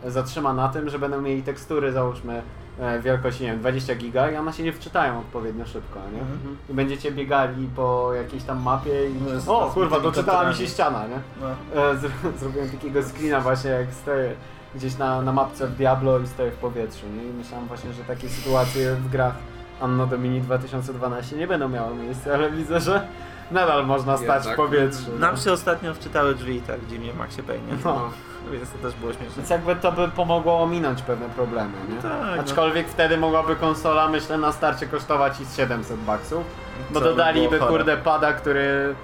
zatrzyma na tym, że będą mieli tekstury, załóżmy, e, wielkości, nie wiem, 20 giga i one się nie wczytają odpowiednio szybko, nie? Mhm. I będziecie biegali po jakiejś tam mapie i No, o kurwa, doczytała mi się ściana, nie? No. E, zro- Zrobiłem takiego screena właśnie jak stoję gdzieś na, na mapce w Diablo i stoję w powietrzu, nie? I myślałem właśnie, że takie sytuacje w grach Anno Domini 2012 nie będą miały miejsca, ale widzę, że nadal można stać Jednak. w powietrzu. Nam się ostatnio wczytały drzwi, tak, gdzie mnie Maxie Payne. No. Więc to też było śmieszne. Więc jakby to by pomogło ominąć pewne problemy, nie? Tak, no. Aczkolwiek wtedy mogłaby konsola, myślę, na starcie kosztować i z 700 baksów. Bo Co by dodaliby, chore. kurde, pada, który...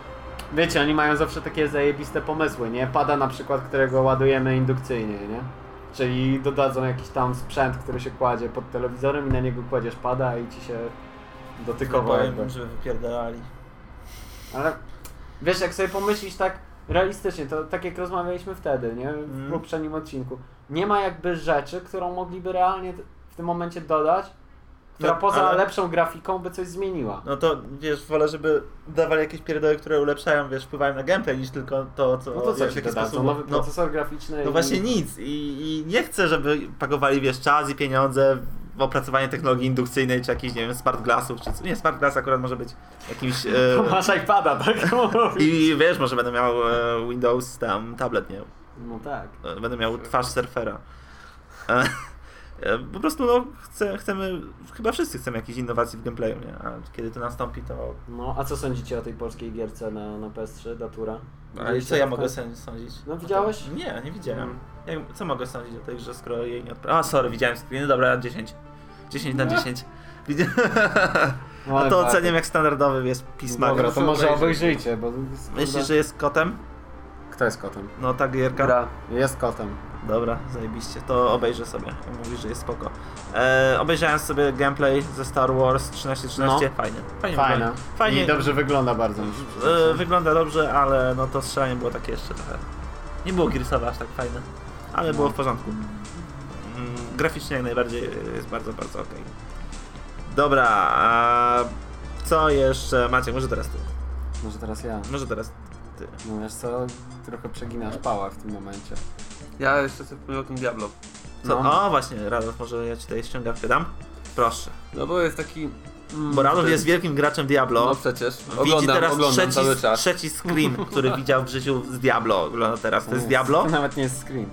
Wiecie, oni mają zawsze takie zajebiste pomysły, nie? Pada na przykład, którego ładujemy indukcyjnie, nie? Czyli dodadzą jakiś tam sprzęt, który się kładzie pod telewizorem i na niego kładziesz pada i ci się dotykowo Powiem jakby. żeby wypierdalali. Ale wiesz, jak sobie pomyślisz tak realistycznie, to tak jak rozmawialiśmy wtedy, nie? W Mm. poprzednim odcinku. Nie ma jakby rzeczy, którą mogliby realnie w tym momencie dodać, która No, poza ale- lepszą grafiką by coś zmieniła. No to wiesz, wolę, żeby dawali jakieś pierdoły, które ulepszają, wiesz, wpływają na gameplay, niż tylko to, co No to co w ci jaki dodadzą? sposób. Nowy no, procesor graficzny no i... właśnie nic. I, I nie chcę, żeby pakowali, wiesz, czas i pieniądze w opracowanie technologii indukcyjnej, czy jakichś, nie wiem, smart glassów, czy co. Nie, smart glass akurat może być jakimś. E, Masz iPada, tak? I wiesz, może będę miał e, Windows tam tablet, nie? No tak. E, Będę miał twarz surfera. E, po prostu no, chcę, chcemy, chyba wszyscy chcemy jakichś innowacji w gameplayu, nie? A kiedy to nastąpi, to... No, a co sądzicie o tej polskiej gierce na, na PS3, Datura? A i co ja to mogę sądzić? No, widziałeś? Nie, nie widziałem. Mm. Jak, co mogę sądzić o tej grze, skoro jej nie odpra... A, sorry, widziałem screeny, dobra, 10. 10 na 10. Widzi- No, A to tak. oceniam jak standardowy, jest pismak. Dobra, to może obejrzyjcie, bo... Myślisz, że jest kotem? Kto jest kotem? No ta gierka? Gra. Jest kotem. Dobra, zajebiście, to obejrzę sobie. Mówisz, że jest spoko. E, obejrzałem sobie gameplay ze Star Wars 1313. Fajnie. Fajnie. Fajne. wygląda. Fajnie. I dobrze wygląda bardzo. E, wygląda dobrze, ale no to strzelanie było takie jeszcze trochę. Nie było Gearsowe aż tak fajne, ale było w porządku. Mm, graficznie jak najbardziej jest bardzo, bardzo okej. Dobra, a co jeszcze macie? Może teraz ty. Może teraz ja. Może teraz ty. No wiesz co, trochę przeginasz pała w tym momencie. Ja jeszcze sobie powiem o tym Diablo. Co? No. O właśnie, Radolf, może ja ci tutaj ściągawkę dam? Proszę. No bo jest taki... mm, Bo Radolf ten- jest wielkim graczem Diablo. No przecież. Widzi Oglądam, teraz oglądam cały trzeci, czas. trzeci screen, który widział w życiu z Diablo. Ogląda teraz. To jest Diablo? To nawet nie jest screen.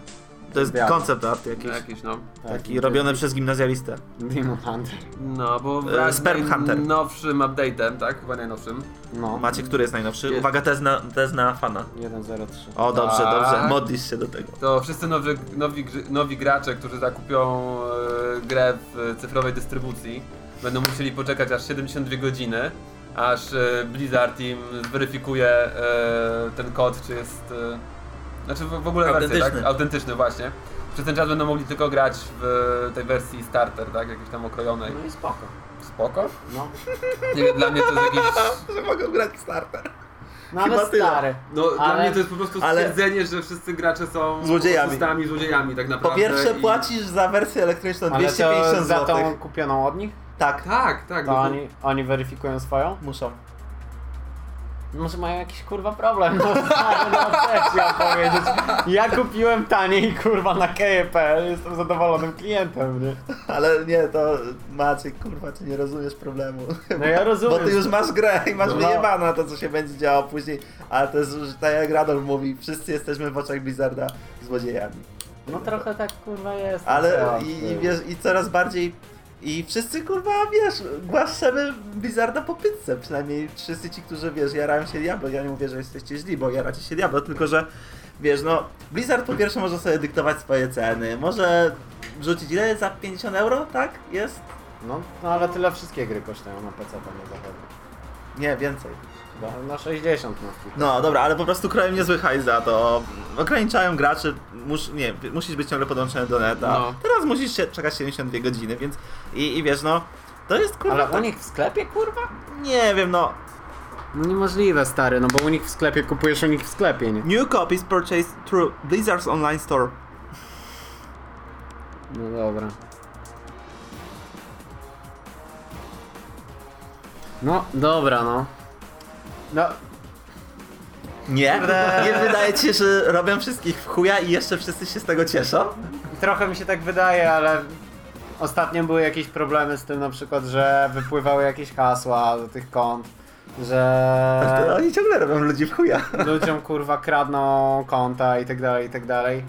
To jest Diablo. koncept art jakiś. Jakiś no. Tak, Taki robiony przez gimnazjalistę. Demon Hunter. No, bo E, wraz z Sperm Hunter. najnowszym update'em, tak? Chyba najnowszym. No. Macie, który jest najnowszy? Jest. Uwaga, test na, test na fana. 1.03. O, dobrze, Tak. dobrze. Modlisz się do tego. To wszyscy nowi, nowi, grzy- nowi gracze, którzy zakupią e, grę w cyfrowej dystrybucji, będą musieli poczekać aż 72 godziny, aż e, Blizzard im zweryfikuje e, ten kod, czy jest... E, znaczy w, w ogóle wersję, Autentyczny. tak? Autentyczny właśnie. Przez ten czas będą mogli tylko grać w tej wersji starter, tak? Jakiejś tam okrojonej. No i spoko. Spoko? No, Nie wiem, dla mnie to jest jakiś... Że mogą grać w starter. no Chyba ale stary. No dla Ale- mnie to jest po prostu ale- stwierdzenie, że wszyscy gracze są Złodziejami. oszustami, złodziejami tak Po naprawdę. pierwsze i- płacisz za wersję elektroniczną Ale 250 to za zł. tą kupioną od nich? Tak, Tak, tak. To no oni, oni weryfikują swoją? muszą. Może mają jakiś kurwa problem, no stary, no co powiedzieć. Ja kupiłem taniej kurwa na KPL, jestem zadowolonym klientem, nie? Ale nie, to Maciek, kurwa, ty nie rozumiesz problemu. No ja rozumiem. Bo ty już masz grę i masz No. wyjebane na to, co się będzie działo później. Ale to jest, tak jak Radol mówi, wszyscy jesteśmy w oczach Blizzarda złodziejami. No trochę tak kurwa jest. Ale no i, i, wiesz, i coraz bardziej... I wszyscy, kurwa, wiesz, głaszczemy Blizzarda po pytce. Przynajmniej wszyscy ci, którzy, wiesz, jarają się Diablo. Ja nie mówię, że jesteście źli, bo jaracie się Diablo, tylko że, wiesz, no... Blizzard po pierwsze może sobie dyktować swoje ceny. Może rzucić ile? Za 50 euro, tak? Jest? No, no ale tyle wszystkie gry kosztują na PC tam na zachodzie. Nie, więcej. No, Na 60 na Steam. No dobra, ale po prostu kroją niezły hajs za to. Ograniczają graczy, mus, nie, musisz być ciągle podłączony do neta. No. Teraz musisz się czekać 72 godziny, więc i, i wiesz, no, to jest kurwa. Ale u tak- nich w sklepie kurwa? Nie wiem, no. No niemożliwe stary, no bo u nich w sklepie kupujesz u nich w sklepie, nie? New copies purchased through Blizzard's online store. No dobra. No, dobra, no. No, Nie? Nie wydaje ci się, że robią wszystkich w chuja i jeszcze wszyscy się z tego cieszą? trochę mi się tak wydaje, ale ostatnio były jakieś problemy z tym na przykład, że wypływały jakieś hasła do tych kont, że Oni ciągle robią ludzi w chuja. ludziom kurwa kradną konta i tak dalej, i tak dalej.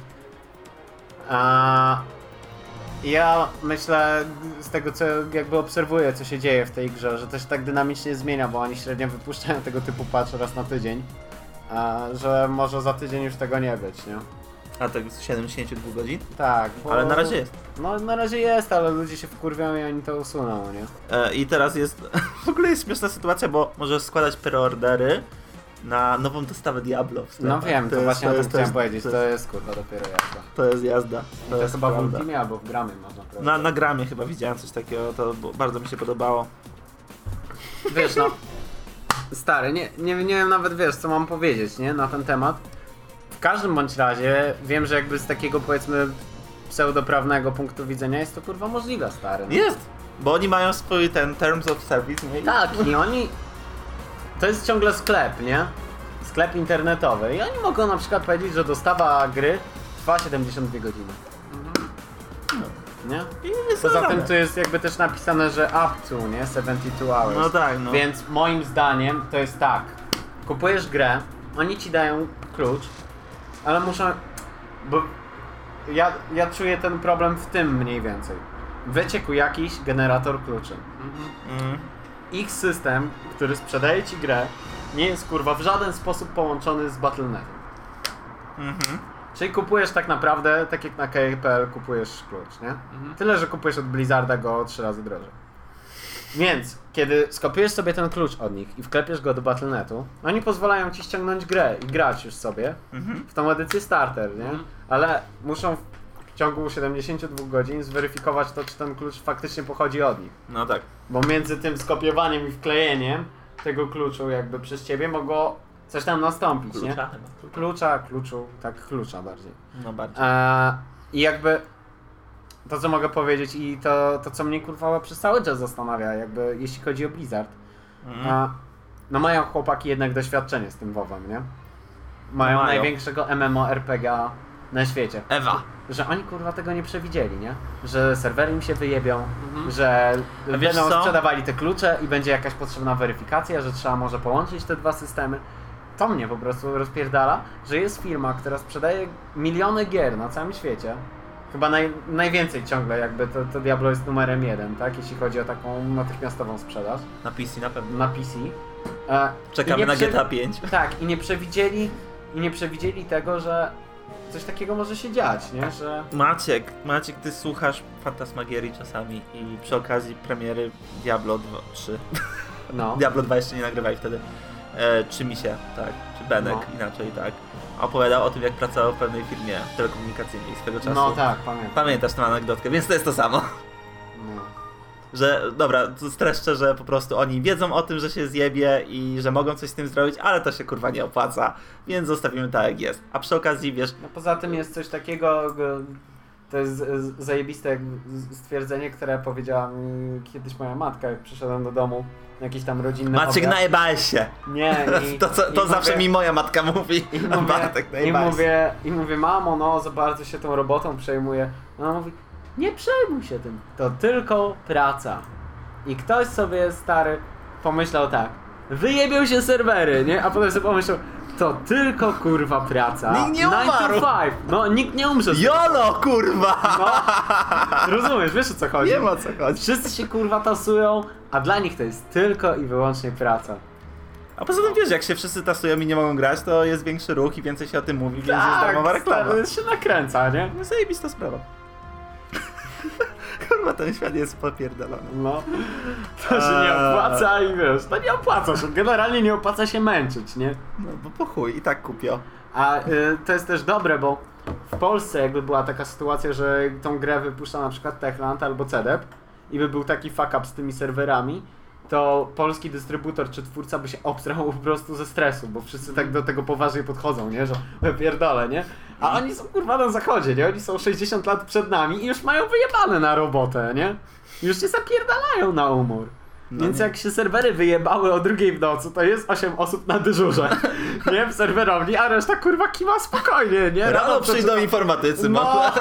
A ja myślę z tego co jakby obserwuję co się dzieje w tej grze, że to się tak dynamicznie zmienia, bo oni średnio wypuszczają tego typu patch raz na tydzień. A, że może za tydzień już tego nie być, nie? A tak z 72 godzin? Tak, bo... Ale na razie jest. No na razie jest, ale ludzie się wkurwią i oni to usuną, nie? E, I teraz jest. W ogóle jest śmieszna sytuacja, bo możesz składać preordery na nową dostawę Diablo. No wiem, to, jest- właśnie o tym jest- chciałem jest- powiedzieć, To to jest, jest kurwa dopiero jazda. to jest jazda. To, jest chyba w. Ultimie albo w Gramie można Na, powiedzieć. na gramie chyba widziałem coś takiego, to bardzo mi się podobało. Wiesz no, stary, nie, nie, nie wiem nawet wiesz co mam powiedzieć, nie, na ten temat. W każdym bądź razie wiem, że jakby z takiego powiedzmy pseudoprawnego punktu widzenia jest to kurwa możliwe, stary. No. Jest! Bo oni mają swój ten Terms of Service, nie? Tak, i oni. To jest ciągle sklep, nie? Sklep internetowy. I oni mogą na przykład powiedzieć, że dostawa gry trwa 72 godziny. Nie? I jest Poza tym tu jest jakby też napisane, że up to, nie? 72 hours. No tak, no. Więc moim zdaniem to jest tak. Kupujesz grę, oni ci dają klucz, ale muszą. Bo ja, ja czuję ten problem w tym mniej więcej. Wyciekł jakiś generator kluczy. Mm. Ich system, który sprzedaje ci grę, nie jest kurwa w żaden sposób połączony z Battle.netem. Mhm. Czyli kupujesz tak naprawdę, tak jak na KPL kupujesz klucz, nie? Tyle, że kupujesz od Blizzarda go 3 razy drożej. Więc, kiedy skopiujesz sobie ten klucz od nich i wklepiesz go do Battle.netu, oni pozwalają ci ściągnąć grę i grać już sobie Mhm. w tą edycję starter, nie? Ale muszą w ciągu 72 godzin zweryfikować to, czy ten klucz faktycznie pochodzi od nich. No tak. Bo między tym skopiowaniem i wklejeniem tego kluczu jakby przez ciebie mogło coś tam nastąpić, nie? Klucza chyba. Klucza, kluczu, tak klucza bardziej. No bardziej. Eee, I jakby to co mogę powiedzieć i to, to co mnie kurwa przez cały czas zastanawia, jakby jeśli chodzi o Blizzard. A, no mają chłopaki jednak doświadczenie z tym WoWem, nie? Mają, Mają. największego MMORPG na świecie. Ewa. Że oni kurwa tego nie przewidzieli, nie? Że serwery im się wyjebią, Mhm. że będą co? sprzedawali te klucze i będzie jakaś potrzebna weryfikacja, że trzeba może połączyć te dwa systemy. To mnie po prostu rozpierdala, że jest firma, która sprzedaje miliony gier na całym świecie. Chyba naj, najwięcej ciągle jakby to, to Diablo jest numerem jeden, tak? Jeśli chodzi o taką natychmiastową sprzedaż Na PC na pewno. na PC. E, Czekamy na GTA 5. tak, i nie przewidzieli, i nie przewidzieli tego, że coś takiego może się dziać, nie? Że Maciek, Maciek, ty słuchasz Fantasmagierii czasami i przy okazji premiery Diablo 2, 3. no. Diablo 2 jeszcze nie nagrywaj wtedy. E, czy mi się, tak, czy Benek, No. inaczej, tak. Opowiadał o tym, jak pracował w pewnej firmie telekomunikacyjnej swego czasu. No tak, pamiętam. Pamiętasz tę anegdotkę, więc to jest to samo. No. Że, dobra, to streszczę, że po prostu oni wiedzą o tym, że się zjebie i że mogą coś z tym zrobić, ale to się kurwa nie opłaca, więc zostawimy tak jak jest. A przy okazji, wiesz, No poza tym jest coś takiego, to jest zajebiste stwierdzenie, które powiedziała mi kiedyś moja matka, jak przyszedłem do domu, na jakiś tam rodzinny Maciek najebałeś się. Nie, i, To, co, i to zawsze mówię- mi moja matka mówi. I mówię, Bartek i, mówię, I mówię, mamo, no za bardzo się tą robotą przejmuję. Ona mówi, nie przejmuj się tym, to tylko praca. I ktoś sobie, stary, pomyślał tak, wyjebią się serwery, nie? A potem sobie pomyślał, to tylko kurwa praca. Nikt nie Nine umarł. to five. No, nikt nie umrze. Jolo, kurwa! No, rozumiesz, wiesz o co chodzi? Nie ma o co chodzi. Wszyscy się kurwa tasują, a dla nich to jest tylko i wyłącznie praca. A poza tym wiesz, jak się wszyscy tasują i nie mogą grać, to jest większy ruch i więcej się o tym mówi, więc jest darmowa reklama. Tak, się nakręca, nie? No zajebista sprawa. Kurwa, ten świat jest popierdolony. No, to się nie opłaca i wiesz, to nie opłaca się, generalnie nie opłaca się męczyć, nie? No bo po chuj, i tak kupię. A y, to jest też dobre, bo w Polsce jakby była taka sytuacja, że tą grę wypuszcza na przykład Techland albo CDEP i by był taki fuck up z tymi serwerami, to polski dystrybutor czy twórca by się obstrał po prostu ze stresu, bo wszyscy tak do tego poważnie podchodzą, nie? Że wypierdolę, nie? A oni są kurwa na zachodzie, nie? Oni są 60 lat przed nami i już mają wyjebane na robotę, nie? Już się zapierdalają na umór. No Więc jak się serwery wyjebały o drugiej w nocy, to jest 8 osób na dyżurze, nie? W serwerowni, a reszta kurwa kiwa spokojnie, nie? Rano przeczyta- przyjdą informatycy, No, no.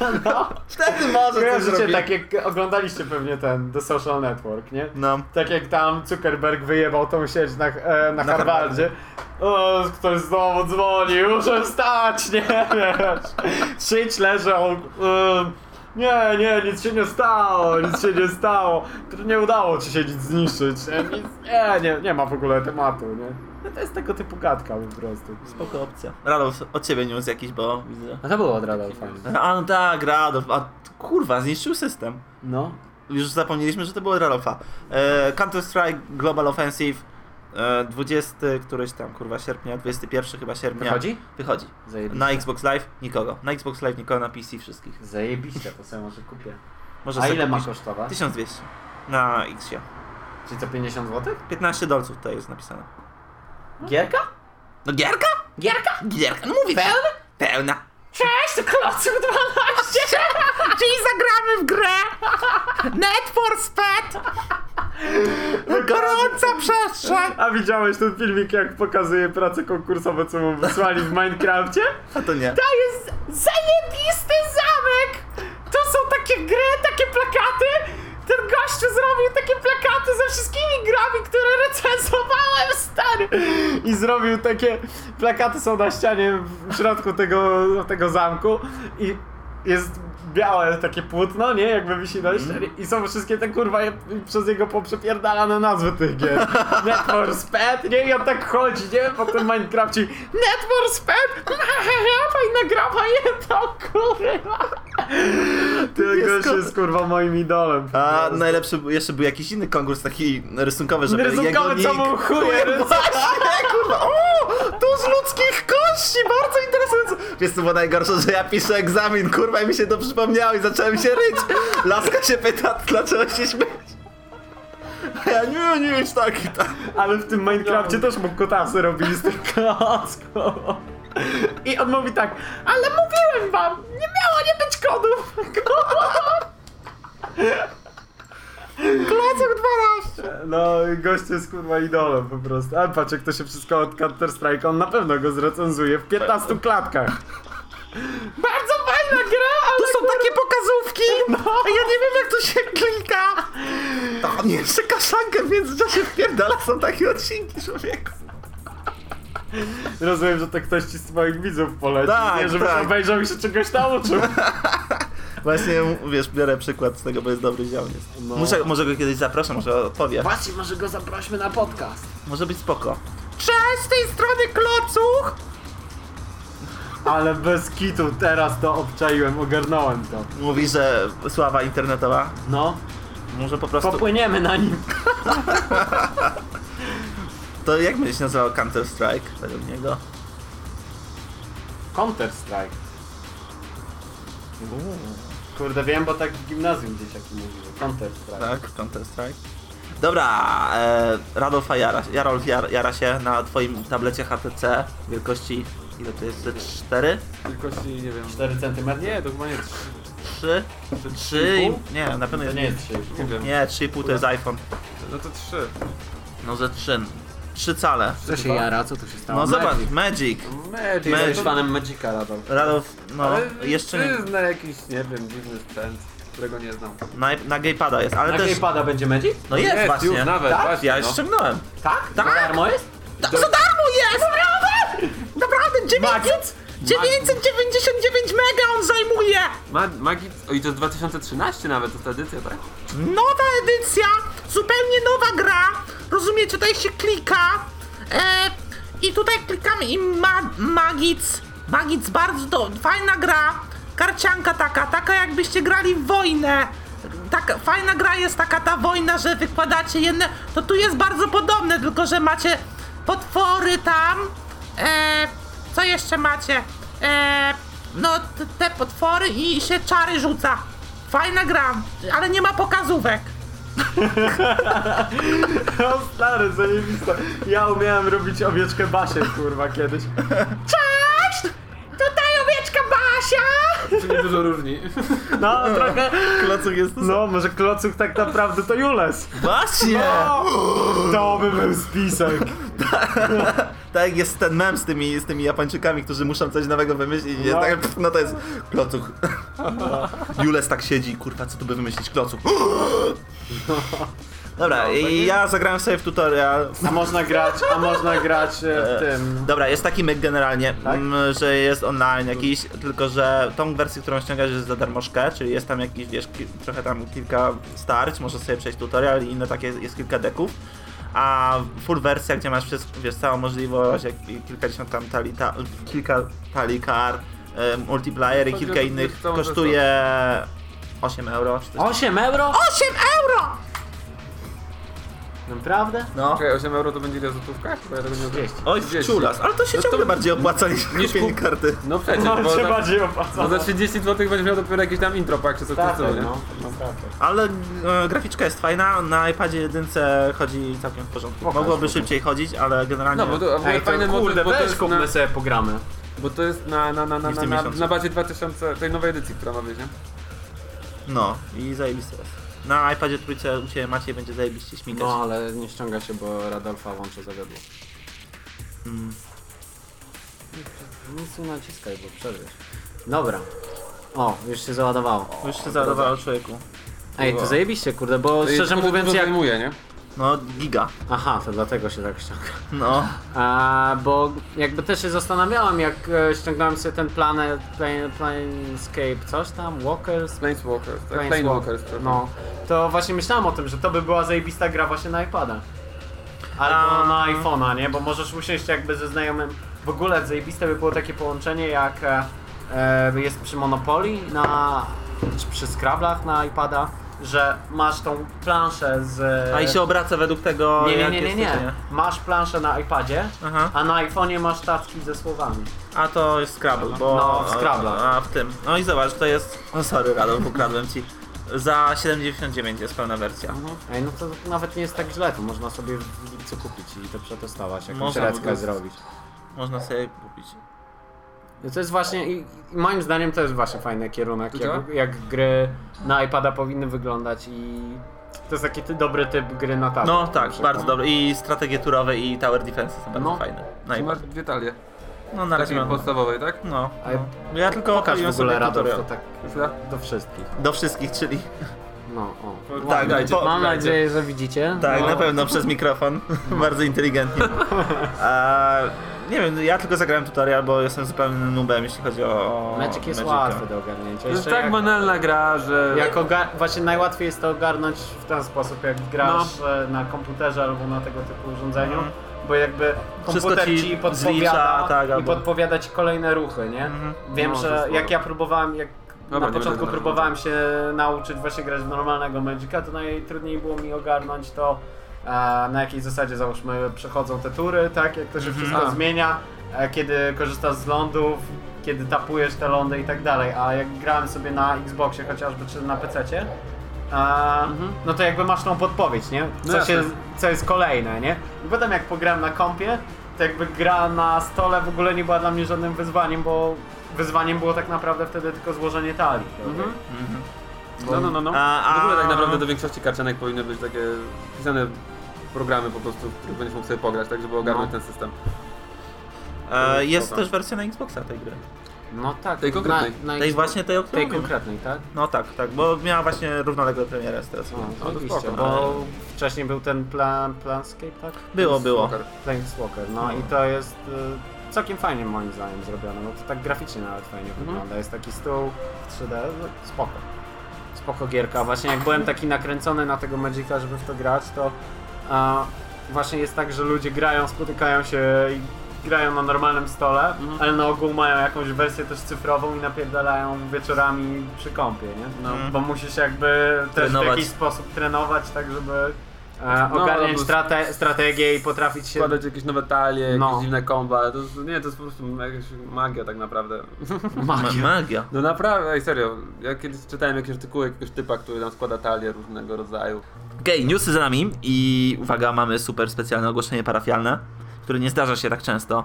no, no. Wtedy może coś zrobić. tak jak oglądaliście pewnie ten The Social Network, nie? No. Tak jak tam Zuckerberg wyjebał tą sieć na, e, na, Na Harvardzie. O, ktoś znowu dzwoni, muszę wstać, nie wiesz. Sieć leżą. E, nie, nie, nic się nie stało, nic się nie stało. To nie udało ci się nic zniszczyć. Nie, nic, nie, nie, nie ma w ogóle tematu, nie? No to jest tego typu gadka po prostu. Spoko opcja. Radolf, od ciebie news jakiś, bo widzę. A to było od Radol fajnie. A no tak, Radolf, a kurwa, zniszczył system. No. Już zapomnieliśmy, że to było od Radolfa. E, Counter-Strike Global Offensive 20 któryś tam, kurwa, sierpnia, 21 chyba sierpnia. Wychodzi? Wychodzi. Zajebiście. Na Xbox Live nikogo. Na Xbox Live nikogo, na PC wszystkich. Zajebiście, to sobie może kupię. Może A ile ma kosztować? 1200. Na Xie. Czyli co 50 zł? 15 dolców tutaj jest napisane. Gierka? No gierka? Gierka? Gierka, no mówię. Pełna? Pełna. Cześć, to Klocek 12! Czyli zagramy w grę Net for Speed Gorąca przestrzeń A widziałeś ten filmik, jak pokazuje prace konkursowe, co mu wysłali w Minecrafcie? A to nie To jest zajebisty zamek! To są takie gry, takie plakaty. Ten gościu zrobił takie plakaty ze wszystkimi grami, które recenzowałem, stary! I zrobił takie plakaty są na ścianie w środku tego, tego zamku i jest białe takie płótno, nie? Jakby wisi na ścianie i są wszystkie te kurwa je- przez jego poprzepierdalane nazwy tych gier. Net for Speed, nie? I on tak chodzi, nie? Po tym Minecrafcie Net for Speed! Fajna gra, to kurwa! Jest gość jest kurwa moim idolem. A prostu. najlepszy, jeszcze był jakiś inny konkurs taki rysunkowy, żeby Rysunkowy, jego co mu chuje. Właśnie, kurwa, o! To z ludzkich kości, bardzo interesujące. Wiesz co było najgorsze, że ja piszę egzamin, kurwa, i mi się to przypomniało i zacząłem się ryć. Laska się pyta, dlaczego się śmieć. A ja nie, nie jest taki tak. Ale w tym Minecrafcie też mu kotasy robili z tych klocków. I on mówi tak, ale mówiłem wam, nie miało nie być kodów. Klocek 12. No i gość jest kurwa idolem po prostu. Ale patrz jak to się wszystko od Counter Strike, on na pewno go zrecenzuje w 15 klatkach. Bardzo fajna gra, ale Tu są takie pokazówki, a ja nie wiem jak to się klika. To on jeszcze kaszankę w międzyczasie wpierdala, są takie odcinki człowieku. rozumiem, że to ktoś ci z twoich widzów poleci, Tak, nie? żebyś tak. obejrzał i się czegoś nauczył. Właśnie, wiesz, biorę przykład z tego, bo jest dobry ziom. No. Muszę, może go kiedyś zaproszę, może odpowie. Właśnie, może go zaprośmy na podcast. Może być spoko. Cześć, z tej strony Klocuch! Ale bez kitu, teraz to obczaiłem, ogarnąłem to. Mówi, że sława internetowa. No, Może po prostu. popłyniemy na nim. To jak będzie się nazywał Counter Strike według niego? Counter Strike. Kurde, wiem, bo tak w gimnazjum dzieciaki mówiły. Counter Strike. Tak, Counter Strike. Dobra, e, Radolfa jara, Jarolf jar, jara się na twoim tablecie HTC wielkości, ile to jest, ze 4? Wielkości, nie wiem. 4 cm? Nie, to chyba nie 3. 3? 3? Nie, na pewno To jest nie jest 3. Nie wiem. Nie, 3,5 to jest iPhone. No to 3. No ze 3. 3 cale. Co się jara? Co tu się stało? No zobacz, Magic. Magic. Magic. Ty jesteś fanem Magica, Radol. Radolf, no, Ale jeszcze nie. Ty zna jakiś, nie wiem, dziwny sprzęt, którego nie znam. Na, na gamepada jest, ale Na też... Gamepada będzie Magic? No jest Jest właśnie. już nawet, tak? właśnie, ja no. ściągnąłem. Tak? Tak. Za darmo jest? Tak, za darmo jest! Naprawdę! Naprawdę, 900, 999 mega on zajmuje! Ma, Magit, o i to jest 2013 nawet, to ta edycja, tak? Nowa edycja, zupełnie nowa gra. Rozumiecie, tutaj się klika. E, I tutaj klikamy i ma, Magic. Magic bardzo do, fajna gra. Karcianka taka, taka jakbyście grali w wojnę. Taka, fajna gra jest taka ta wojna, że wykładacie jedne. To tu jest bardzo podobne, tylko że macie potwory tam. E, co jeszcze macie? E, no te, potwory i się czary rzuca. Fajna gra, ale nie ma pokazówek. No stary, zajebiste. Ja umiałem robić owieczkę Basię, kurwa, kiedyś. Cześć! Tutaj owieczka Basia! Czy nie dużo różni? No, trochę... Klocuch jest to No, może Klocuch tak naprawdę to Jules. Właśnie! To by był spisek. Tak jak jest ten mem z tymi, z tymi Japończykami, którzy muszą coś nowego wymyślić. No, No. tak, no to jest klocuch. Jules tak siedzi, kurwa, co tu by wymyślić? Klocuch. Dobra, No, i ja zagrałem sobie w tutorial. A można grać, a można grać e, w tym... Dobra, jest taki myk generalnie, Tak? mm, że jest online jakiś, tylko że tą wersję, którą ściągasz jest za darmożkę, czyli jest tam jakiś, wiesz, trochę tam kilka starć, możesz sobie przejść tutorial i inne takie, jest kilka deków. A full wersja, gdzie masz wszystko, wiesz, całą możliwość, jak, kilkadziesiąt tam tali, ta, kilka talii kar, e, multiplayer i kilka innych, kosztuje 8 euro czy coś. 8 euro? 8 euro! Naprawdę? No. Okej, 8 euro to będzie ile w złotówkach? Bo ja tego nie 30. Oj, 30. czulas, ale to się No to- ciągle bardziej opłaca niż, niż kupienie kup- karty. No przecież, No, bo, się bardziej bo opłacało. za 30 zł będziesz miał dopiero jakiś tam intro pack czy coś Tak, nie? no, naprawdę. Ale e, graficzka jest fajna, na iPadzie jedynce chodzi całkiem w porządku. Pokaż, Mogłoby pokaż. szybciej chodzić, ale generalnie... No bo to, ogóle Ej, to fajny kurde, bo to weź kupmy na, sobie programy. bo to jest na, na, na, na, na, na, na bazie 2000, tej nowej edycji, która ma być, nie? No i zajebiste jest. Na iPadzie trójce u Ciebie Maciej będzie zajebiście śmigać. No, ale nie ściąga się, bo Radolfa włączy zawiodło. Mm. Nic nie naciskaj, bo przerwiesz. Dobra. O, już się załadowało. Już się załadowało człowieku. Ej, to zajebiście, kurde, bo szczerze mówiąc to jak... zajmuje, nie? No, giga. Aha, to dlatego się tak ściąga. No. A, bo jakby też się zastanawiałam, jak e, ściągnąłem sobie ten Planet, Plane, Planescape, coś tam, Walkers, Planeswalkers, tak? Planeswalk- Planewalkers, przepraszam. No, to właśnie myślałem o tym, że to by była zajebista gra właśnie na iPada. Albo A. na iPhone'a, nie? Bo możesz usiąść jakby ze znajomym. W ogóle zajebiste by było takie połączenie jak e, e, jest przy Monopoly na, czy przy Scrabblach na iPada, że masz tą planszę z... A i się obraca według tego, nie, nie, nie, nie, nie. Masz planszę na iPadzie, Aha. a na iPhone'ie masz taczki ze słowami. A to jest Scrabble, bo... No, w Scrabble. A, w tym. No i zobacz, to jest... O sorry, Radol, ukradłem Ci. Za 7,99 jest pełna wersja. Ej, no to nawet nie jest tak źle, to można sobie w lipcu kupić i to przetestować, jakąś Można, reckę zrobić. Można sobie kupić. No to jest właśnie, i, i moim zdaniem to jest właśnie fajny kierunek, jak, jak gry na iPada powinny wyglądać i to jest taki ty, dobry typ gry na tablet. No tak, bardzo dobry. I strategie turowe i tower defense są bardzo No. fajne. Na Czyli masz dwie talie. No na razie mam... podstawowej, tak? No. A no. Ja tylko Pokaż w ogóle Radolf, to tak do wszystkich. Do wszystkich, czyli... No, o. Tak, Dajcie, Mam dajcie. nadzieję, że widzicie. Tak, no. na pewno przez mikrofon. Bardzo inteligentnie. A, nie wiem, ja tylko zagrałem tutorial, bo jestem zupełnym nubem, jeśli chodzi o. Magic jest Magica. łatwy do ogarnięcia. To jest tak jak- banalna gra, że... Jak oga- właśnie najłatwiej jest to ogarnąć w ten sposób, jak grasz No. e, na komputerze albo na tego typu urządzeniu. Mhm. bo jakby komputer ci ci, podpowiada zlicza, tak, i albo- podpowiada ci kolejne ruchy, nie? Mhm. Wiem, No, że jak ja próbowałem, jak Dobra, na początku próbowałem się nauczyć właśnie grać w normalnego Magica, to najtrudniej było mi ogarnąć to, na jakiej zasadzie załóżmy przechodzą te tury, tak, jak to się wszystko A. zmienia, e, kiedy korzystasz z lądów, kiedy tapujesz te lądy i tak dalej, a jak grałem sobie na Xboxie chociażby, czy na PC-cie, a, Mhm. no to jakby masz tą podpowiedź, nie? No Co, jasne. się, co jest kolejne, nie? I potem jak pograłem na kompie, to jakby gra na stole w ogóle nie była dla mnie żadnym wyzwaniem, bo wyzwaniem było tak naprawdę wtedy tylko złożenie talii. Mhm. Mhm. No, no, no, no. A- a- W ogóle tak naprawdę do większości karcianek powinny być takie pisane programy po prostu, w których będziesz mógł sobie pograć, tak żeby ogarnąć No. ten system. E, jest też wersja na Xboxa tej gry. No tak. Tej konkretnej. Na, na Tej właśnie tej, o której tej konkretnej, tak? No tak, tak, bo miała właśnie równolegle premierę z teraz. O, to oczywiście, spoko. bo wcześniej był ten plan, Planscape, tak? Było, było. Planeswalker, no No. i to jest y, całkiem fajnie moim zdaniem zrobione, no to tak graficznie nawet fajnie Mhm. wygląda, jest taki stół w 3D, no, spoko. Spoko gierka, właśnie jak byłem taki nakręcony na tego Magica, żeby w to grać, to a, właśnie jest tak, że ludzie grają, spotykają się i grają na normalnym stole, Mhm. ale na ogół mają jakąś wersję też cyfrową i napierdalają wieczorami przy kąpie, nie? No. Mhm. Bo musisz jakby też Trenować. w jakiś sposób trenować, tak żeby e, No, ogarniać albo- strate, strategię i potrafić się... Składać jakieś nowe talie, No. jakieś dziwne komba, to nie, to jest po prostu jakaś magia tak naprawdę. Ma- magia. No naprawdę, ej serio, ja kiedyś czytałem jakieś artykuły jakiegoś typa, który tam składa talie różnego rodzaju. Okej, newsy za nami i uwaga, mamy super specjalne ogłoszenie parafialne, które nie zdarza się tak często.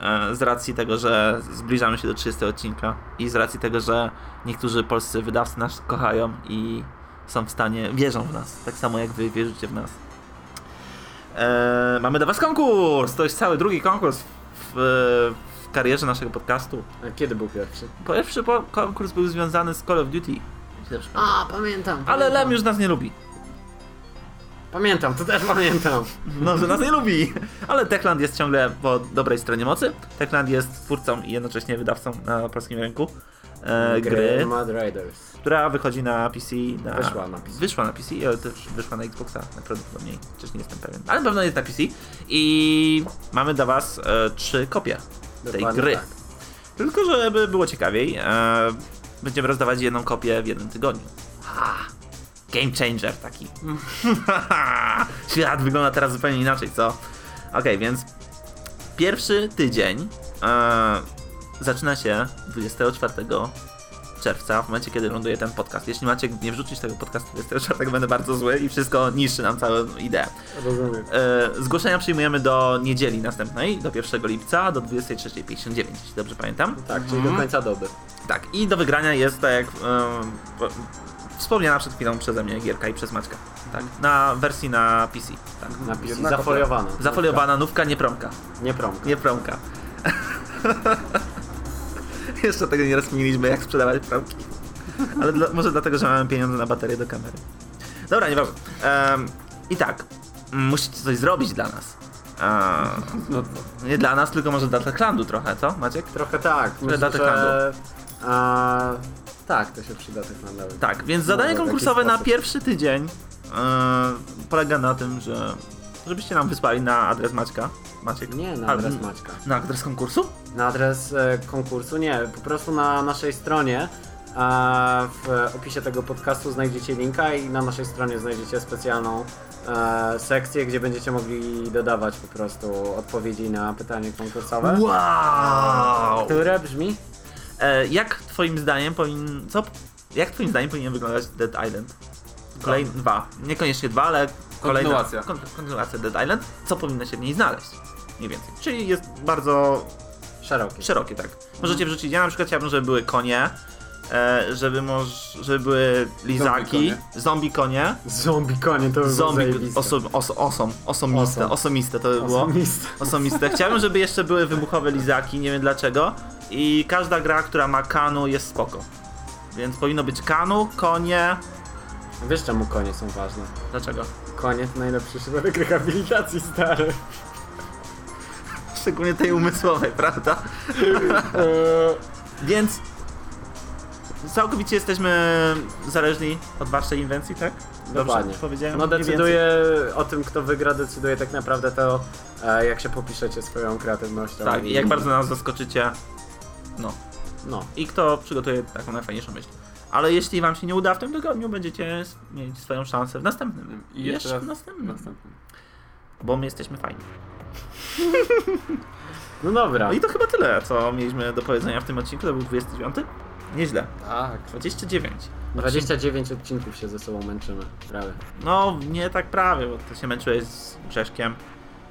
e, Z racji tego, że zbliżamy się do 30 odcinka i z racji tego, że niektórzy polscy wydawcy nas kochają i są w stanie, wierzą w nas, tak samo jak wy wierzycie w nas. E, mamy dla was konkurs! To jest cały drugi konkurs w, w karierze naszego podcastu. A Kiedy był pierwszy? Pierwszy po- konkurs był związany z Call of Duty. A, pamiętam. Ale pamiętam. Lem już nas nie lubi. Pamiętam, to też pamiętam. No, że nas nie lubi. Ale Techland jest ciągle po dobrej stronie mocy. Techland jest twórcą i jednocześnie wydawcą na polskim rynku e, gry, Mad Raiders. która wychodzi na PC. Na, Wyszła na PC. Wyszła na PC, ale też wyszła na Xboxa najprawdopodobniej. Chociaż nie jestem pewien. Ale pewno jest na PC. I mamy dla Was e, trzy kopie tej Dokładnie gry. tak. Tylko, żeby było ciekawiej, e, będziemy rozdawać jedną kopię w jednym tygodniu. Ha! Game changer taki. Świat wygląda teraz zupełnie inaczej, co? Okej, więc pierwszy tydzień e, zaczyna się 24 czerwca, w momencie kiedy ląduje ten podcast. Jeśli macie nie wrzucić tego podcastu 24, będę bardzo zły i wszystko niszczy nam całą ideę. Rozumiem. E, zgłoszenia przyjmujemy do niedzieli następnej, do 1 lipca, do 23.59, jeśli dobrze pamiętam. Tak, czyli do końca doby. Tak, i do wygrania jest, tak jak po- wspomniana przed chwilą przeze mnie gierka i przez Maćka. Tak, na wersji na PC. Tak. Napis Jedna zafoliowana. Zafoliowana nówka, nie promka. Nie promka. Nie promka. Jeszcze tego nie rozkminiliśmy, jak sprzedawać promki. Ale dla, może dlatego, że mamy pieniądze na baterię do kamery. Dobra, nieważne. Um, I tak, musicie coś zrobić dla nas. No nie dla nas, tylko może dla Techlandu trochę, co Maciek? Trochę tak. Myślę, dla Techlandu. że... A, tak, to się przyda Techlandowi. Tak, więc zadanie konkursowe na pierwszy tydzień e, polega na tym, że żebyście nam wysłali na adres Maćka. Maciek? Nie na A, adres n- Maćka. Na adres konkursu? Na adres e, konkursu nie, po prostu na naszej stronie a w opisie tego podcastu znajdziecie linka i na naszej stronie znajdziecie specjalną e, sekcję, gdzie będziecie mogli dodawać po prostu odpowiedzi na pytanie konkursowe. Wow! Które brzmi? E, jak twoim zdaniem powinien... Co? Jak twoim zdaniem powinien wyglądać Dead Island? Kolejny dwa. Niekoniecznie dwa, ale kolejna... Kontynuacja. Kon, kontynuacja Dead Island. Co powinno się w niej znaleźć? Mniej więcej. Czyli jest bardzo Szerokie. szerokie, tak. Możecie wrzucić, ja na przykład chciałbym, żeby były konie, e, żeby, moż, żeby były lizaki, zombie konie, Zombie konie to by było zombie, zajebiste. oso, oso, osom, osomiste, Osom. osomiste to by było. Osomiste. Osomiste. Chciałbym, żeby jeszcze były wybuchowe lizaki, nie wiem dlaczego. I każda gra, która ma kanu jest spoko. Więc powinno być kanu, konie. Wiesz czemu konie są ważne? Dlaczego? Konie to najlepszy środek rehabilitacji stary. Szczególnie tej umysłowej, prawda? Więc całkowicie jesteśmy zależni od waszej inwencji, tak? Dokładnie. powiedziałem? No decyduje o tym, kto wygra, decyduje tak naprawdę to, e, jak się popiszecie swoją kreatywnością. Tak, i jak bardzo nas zaskoczycie. No. No, I kto przygotuje taką najfajniejszą myśl. Ale jeśli wam się nie uda w tym tygodniu, będziecie mieć swoją szansę w następnym. I jeszcze raz w następnym. Następny. Bo my jesteśmy fajni. no dobra. No i to chyba tyle, co mieliśmy do powiedzenia w tym odcinku. To był 29. Nieźle. Tak. 29. 29 odcinków się ze sobą męczymy, prawie. No, nie tak prawie, bo ty się męczyłeś z Grzeszkiem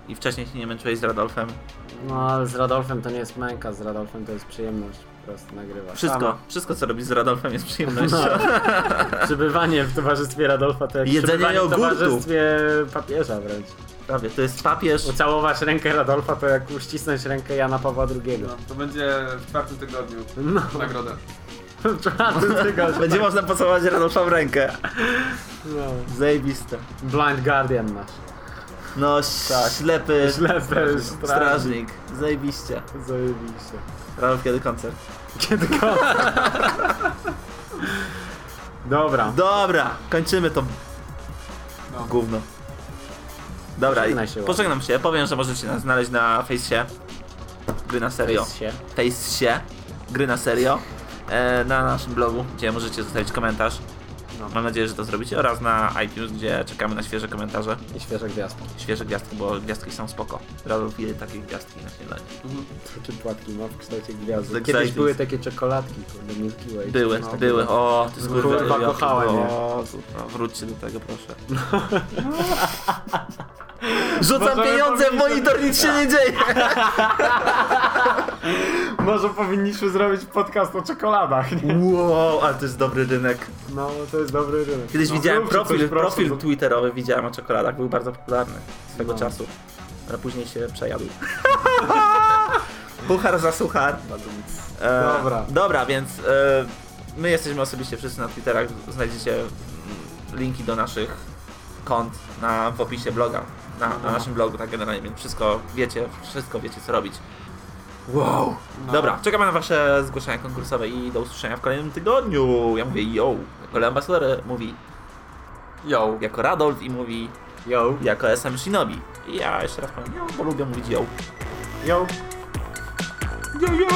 i wcześniej się nie męczyłeś z Radolfem. No ale z Radolfem to nie jest męka, z Radolfem to jest przyjemność prostu nagrywać. Wszystko, Sama. wszystko co robisz z Radolfem jest przyjemnością. No. Przebywanie w towarzystwie Radolfa to jak Jedzenie przebywanie w jogurtu. towarzystwie papieża wręcz. Prawie, to jest papież. Ucałować rękę Radolfa to jak uścisnąć rękę Jana Pawła II. No, to będzie w czwartym tygodniu No, nagroda. w czwartym tygodniu. Będzie można pocałować Radolfa w rękę. No. Zajebiste. Blind Guardian nasz. No, Tak. ślepy Ślepy strażnik. strażnik. Zajebiście. Zajebiście. Radolf, kiedy koncert? Kiedy kończy? Dobra. Dobra, kończymy to No. gówno. Dobra, Pożegnaj się pożegnam się. Powiem, że możecie nas znaleźć na Facesie. Gry na serio. Face się. Facesie. Gry na serio. E, na naszym blogu, gdzie możecie zostawić komentarz. No. Mam nadzieję, że to zrobicie. Oraz na iTunes, gdzie czekamy na świeże komentarze. I świeże gwiazdki. Świeże gwiazdki, bo gwiazdki są spoko. Radolf ile takie gwiazdki na śniadanie. Czy płatki ma w kształcie gwiazdy. Kiedyś były takie czekoladki, kurde, Milky Way. Były, No, były. O, ty Kurwa, skurwa, kochałem? O, super. Wróćcie do tego, proszę. Rzucam Możemy pieniądze w monitor, nic się nie dzieje. Może powinniśmy zrobić podcast o czekoladach, nie? Wow, ale to jest dobry rynek. No, to jest dobry rynek. Kiedyś no, widziałem profil, profil twitterowy, widziałem o czekoladach, był bardzo popularny swego No. czasu. Ale później się przejadł. Puchar za suchar. E, Dobra. Dobra, więc e, my jesteśmy osobiście wszyscy na Twitterach. Znajdziecie linki do naszych kont na, w opisie bloga. Na, na No. naszym blogu, tak generalnie, więc wszystko wiecie, wszystko wiecie co robić. Wow. Dobra, czekamy na wasze zgłoszenia konkursowe i do usłyszenia w kolejnym tygodniu. Ja mówię yo. Jako ambasador mówi Yo. jako Radolf i mówi Yo, jako SM Shinobi. I ja jeszcze raz powiem yo, bo lubię mówić yo. yo. Yo yo!